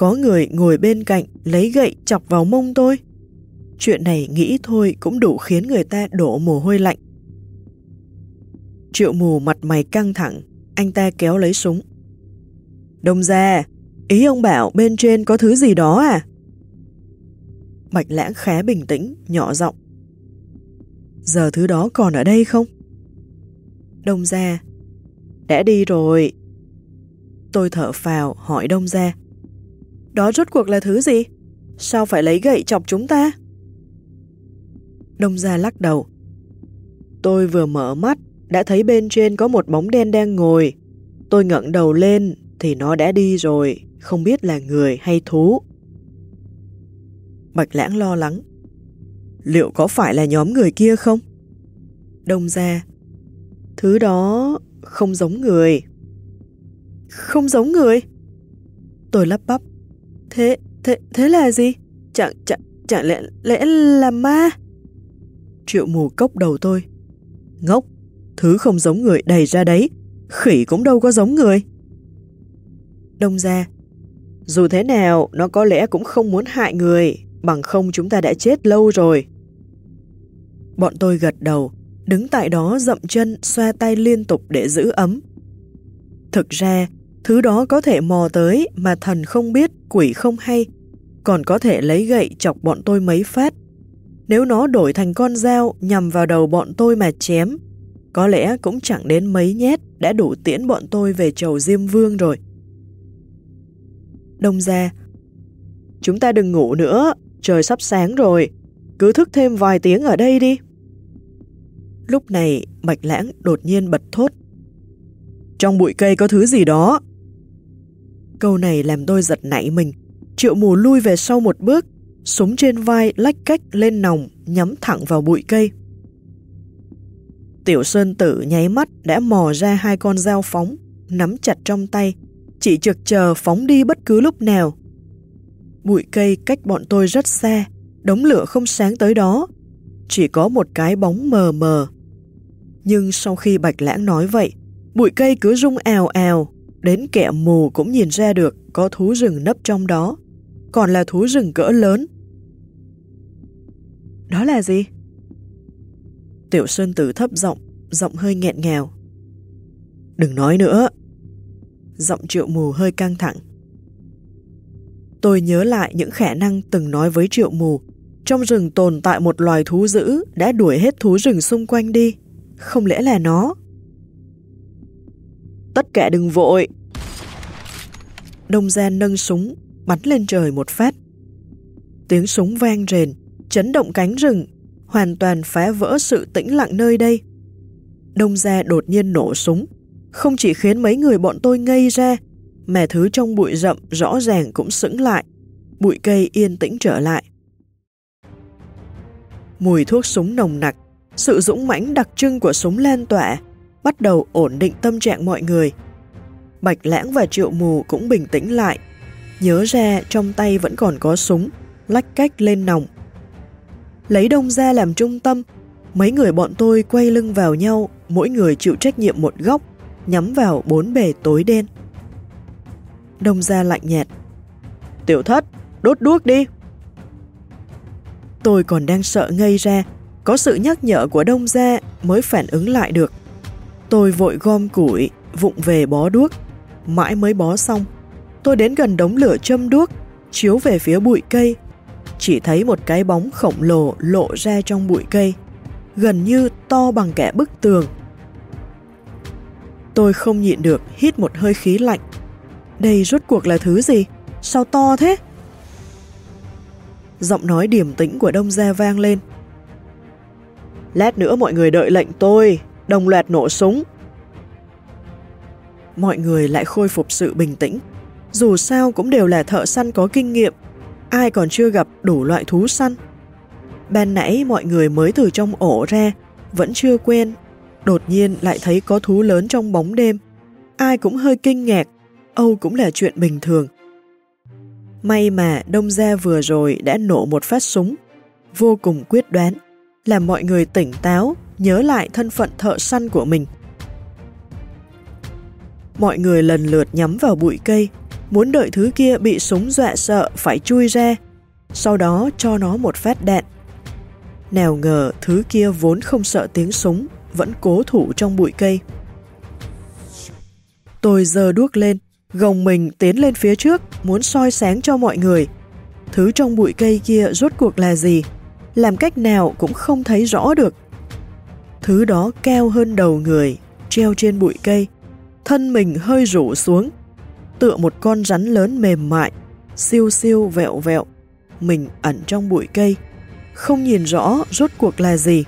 có người ngồi bên cạnh lấy gậy chọc vào mông tôi? Chuyện này nghĩ thôi cũng đủ khiến người ta đổ mồ hôi lạnh. Triệu mù mặt mày căng thẳng, anh ta kéo lấy súng. Đông ra, ý ông bảo bên trên có thứ gì đó à? Bạch lãng khá bình tĩnh, nhỏ giọng. Giờ thứ đó còn ở đây không? Đông ra. Đã đi rồi. Tôi thở phào hỏi Đông ra. Đó rốt cuộc là thứ gì? Sao phải lấy gậy chọc chúng ta? Đông ra lắc đầu. Tôi vừa mở mắt, đã thấy bên trên có một bóng đen đang ngồi. Tôi ngẩng đầu lên thì nó đã đi rồi, không biết là người hay thú. Bạch lãng lo lắng. Liệu có phải là nhóm người kia không? Đông ra. Thứ đó không giống người. Không giống người? Tôi lắp bắp. Thế, thế, thế là gì? Chẳng, chẳng, chẳng lẽ, lẽ là ma? Triệu mù cốc đầu tôi. Ngốc, thứ không giống người đầy ra đấy, khỉ cũng đâu có giống người. Đông ra, dù thế nào, nó có lẽ cũng không muốn hại người, bằng không chúng ta đã chết lâu rồi. Bọn tôi gật đầu, đứng tại đó dậm chân xoa tay liên tục để giữ ấm. Thực ra, thứ đó có thể mò tới mà thần không biết, quỷ không hay, còn có thể lấy gậy chọc bọn tôi mấy phát. Nếu nó đổi thành con dao nhằm vào đầu bọn tôi mà chém, có lẽ cũng chẳng đến mấy nhét đã đủ tiễn bọn tôi về chầu Diêm Vương rồi. Đông ra, chúng ta đừng ngủ nữa, trời sắp sáng rồi, cứ thức thêm vài tiếng ở đây đi. Lúc này, Bạch Lãng đột nhiên bật thốt. Trong bụi cây có thứ gì đó. Câu này làm tôi giật nảy mình. Triệu mù lui về sau một bước, súng trên vai lách cách lên nòng, nhắm thẳng vào bụi cây. Tiểu Sơn Tử nháy mắt đã mò ra hai con dao phóng, nắm chặt trong tay, chỉ trực chờ phóng đi bất cứ lúc nào. Bụi cây cách bọn tôi rất xa, đống lửa không sáng tới đó, chỉ có một cái bóng mờ mờ. Nhưng sau khi Bạch Lãng nói vậy, bụi cây cứ rung ào ào, đến kẻ mù cũng nhìn ra được có thú rừng nấp trong đó, còn là thú rừng cỡ lớn. Đó là gì? Tiểu Sơn Tử thấp giọng, giọng hơi nghẹn ngào. Đừng nói nữa. Giọng triệu mù hơi căng thẳng. Tôi nhớ lại những khả năng từng nói với triệu mù. Trong rừng tồn tại một loài thú dữ đã đuổi hết thú rừng xung quanh đi. Không lẽ là nó? Tất cả đừng vội. Đông Gia nâng súng, bắn lên trời một phát. Tiếng súng vang rền, chấn động cánh rừng, hoàn toàn phá vỡ sự tĩnh lặng nơi đây. Đông Gia đột nhiên nổ súng, không chỉ khiến mấy người bọn tôi ngây ra, mà thứ trong bụi rậm rõ ràng cũng sững lại. Bụi cây yên tĩnh trở lại. Mùi thuốc súng nồng nặc, sự dũng mãnh đặc trưng của súng lan tỏa, bắt đầu ổn định tâm trạng mọi người. Bạch Lãng và Triệu Mù cũng bình tĩnh lại, nhớ ra trong tay vẫn còn có súng, lách cách lên nòng. Lấy đông ra làm trung tâm, mấy người bọn tôi quay lưng vào nhau, mỗi người chịu trách nhiệm một góc, nhắm vào bốn bề tối đen. Đông ra lạnh nhạt. Tiểu thất, đốt đuốc đi. Tôi còn đang sợ ngây ra, có sự nhắc nhở của đông gia mới phản ứng lại được. Tôi vội gom củi, vụng về bó đuốc, mãi mới bó xong. Tôi đến gần đống lửa châm đuốc, chiếu về phía bụi cây, chỉ thấy một cái bóng khổng lồ lộ ra trong bụi cây, gần như to bằng kẻ bức tường. Tôi không nhịn được hít một hơi khí lạnh. Đây rốt cuộc là thứ gì? Sao to thế? Giọng nói điểm tĩnh của Đông Gia vang lên. Lát nữa mọi người đợi lệnh tôi, đồng loạt nổ súng. Mọi người lại khôi phục sự bình tĩnh. Dù sao cũng đều là thợ săn có kinh nghiệm, ai còn chưa gặp đủ loại thú săn. Ban nãy mọi người mới từ trong ổ ra, vẫn chưa quen, đột nhiên lại thấy có thú lớn trong bóng đêm. Ai cũng hơi kinh ngạc, Âu cũng là chuyện bình thường. May mà Đông Gia vừa rồi đã nổ một phát súng, vô cùng quyết đoán, làm mọi người tỉnh táo, nhớ lại thân phận thợ săn của mình. Mọi người lần lượt nhắm vào bụi cây, muốn đợi thứ kia bị súng dọa sợ phải chui ra, sau đó cho nó một phát đạn. Nào ngờ thứ kia vốn không sợ tiếng súng, vẫn cố thủ trong bụi cây. Tôi giơ đuốc lên, gồng mình tiến lên phía trước, muốn soi sáng cho mọi người. Thứ trong bụi cây kia rốt cuộc là gì? Làm cách nào cũng không thấy rõ được. Thứ đó cao hơn đầu người, treo trên bụi cây, thân mình hơi rủ xuống, tựa một con rắn lớn mềm mại, siêu siêu vẹo vẹo, mình ẩn trong bụi cây, không nhìn rõ rốt cuộc là gì.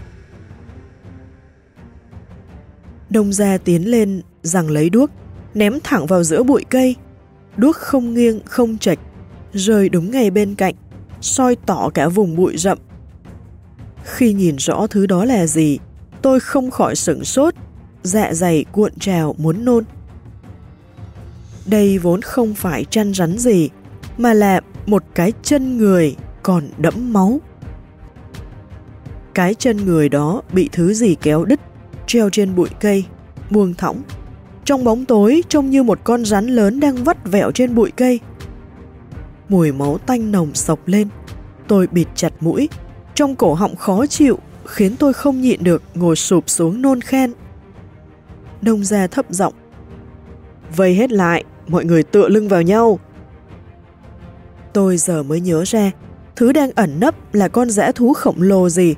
Đông gia tiến lên, rằng lấy đuốc, ném thẳng vào giữa bụi cây. Đuốc không nghiêng, không chạch, rơi đúng ngay bên cạnh, soi tỏ cả vùng bụi rậm. Khi nhìn rõ thứ đó là gì, tôi không khỏi sửng sốt, dạ dày cuộn trào muốn nôn. Đây vốn không phải chăn rắn gì, mà là một cái chân người còn đẫm máu. Cái chân người đó bị thứ gì kéo đứt, treo trên bụi cây, buông thõng. Trong bóng tối trông như một con rắn lớn đang vắt vẹo trên bụi cây. Mùi máu tanh nồng sộc lên, tôi bịt chặt mũi, trong cổ họng khó chịu khiến tôi không nhịn được ngồi sụp xuống nôn khen. Đông ra thấp giọng. Vây hết lại, mọi người tựa lưng vào nhau. Tôi giờ mới nhớ ra, thứ đang ẩn nấp là con dã thú khổng lồ gì,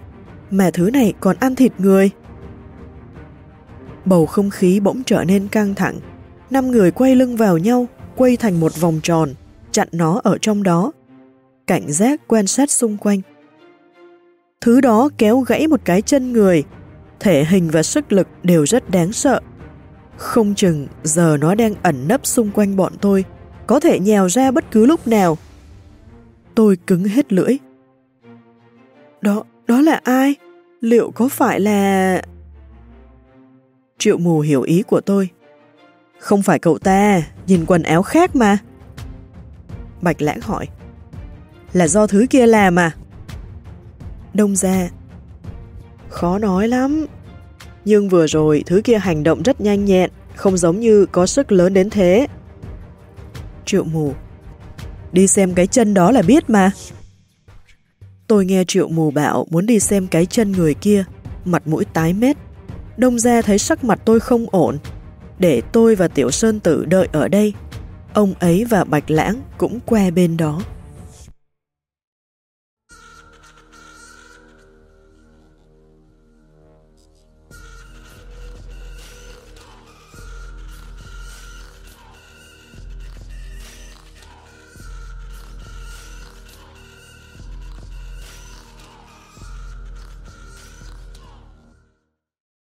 mà thứ này còn ăn thịt người. Bầu không khí bỗng trở nên căng thẳng, năm người quay lưng vào nhau, quay thành một vòng tròn, chặn nó ở trong đó. Cảnh giác quan sát xung quanh. Thứ đó kéo gãy một cái chân người, thể hình và sức lực đều rất đáng sợ. Không chừng giờ nó đang ẩn nấp xung quanh bọn tôi, có thể nhào ra bất cứ lúc nào. Tôi cứng hết lưỡi. Đó, đó là ai? Liệu có phải là... Triệu mù hiểu ý của tôi. Không phải cậu ta, nhìn quần áo khác mà. Bạch lãng hỏi. Là do thứ kia làm à? Đông ra. Khó nói lắm, nhưng vừa rồi thứ kia hành động rất nhanh nhẹn, không giống như có sức lớn đến thế. Triệu mù Đi xem cái chân đó là biết mà. Tôi nghe triệu mù bảo muốn đi xem cái chân người kia, mặt mũi tái mét. Đông ra thấy sắc mặt tôi không ổn, để tôi và Tiểu Sơn Tử đợi ở đây. Ông ấy và Bạch Lãng cũng que bên đó.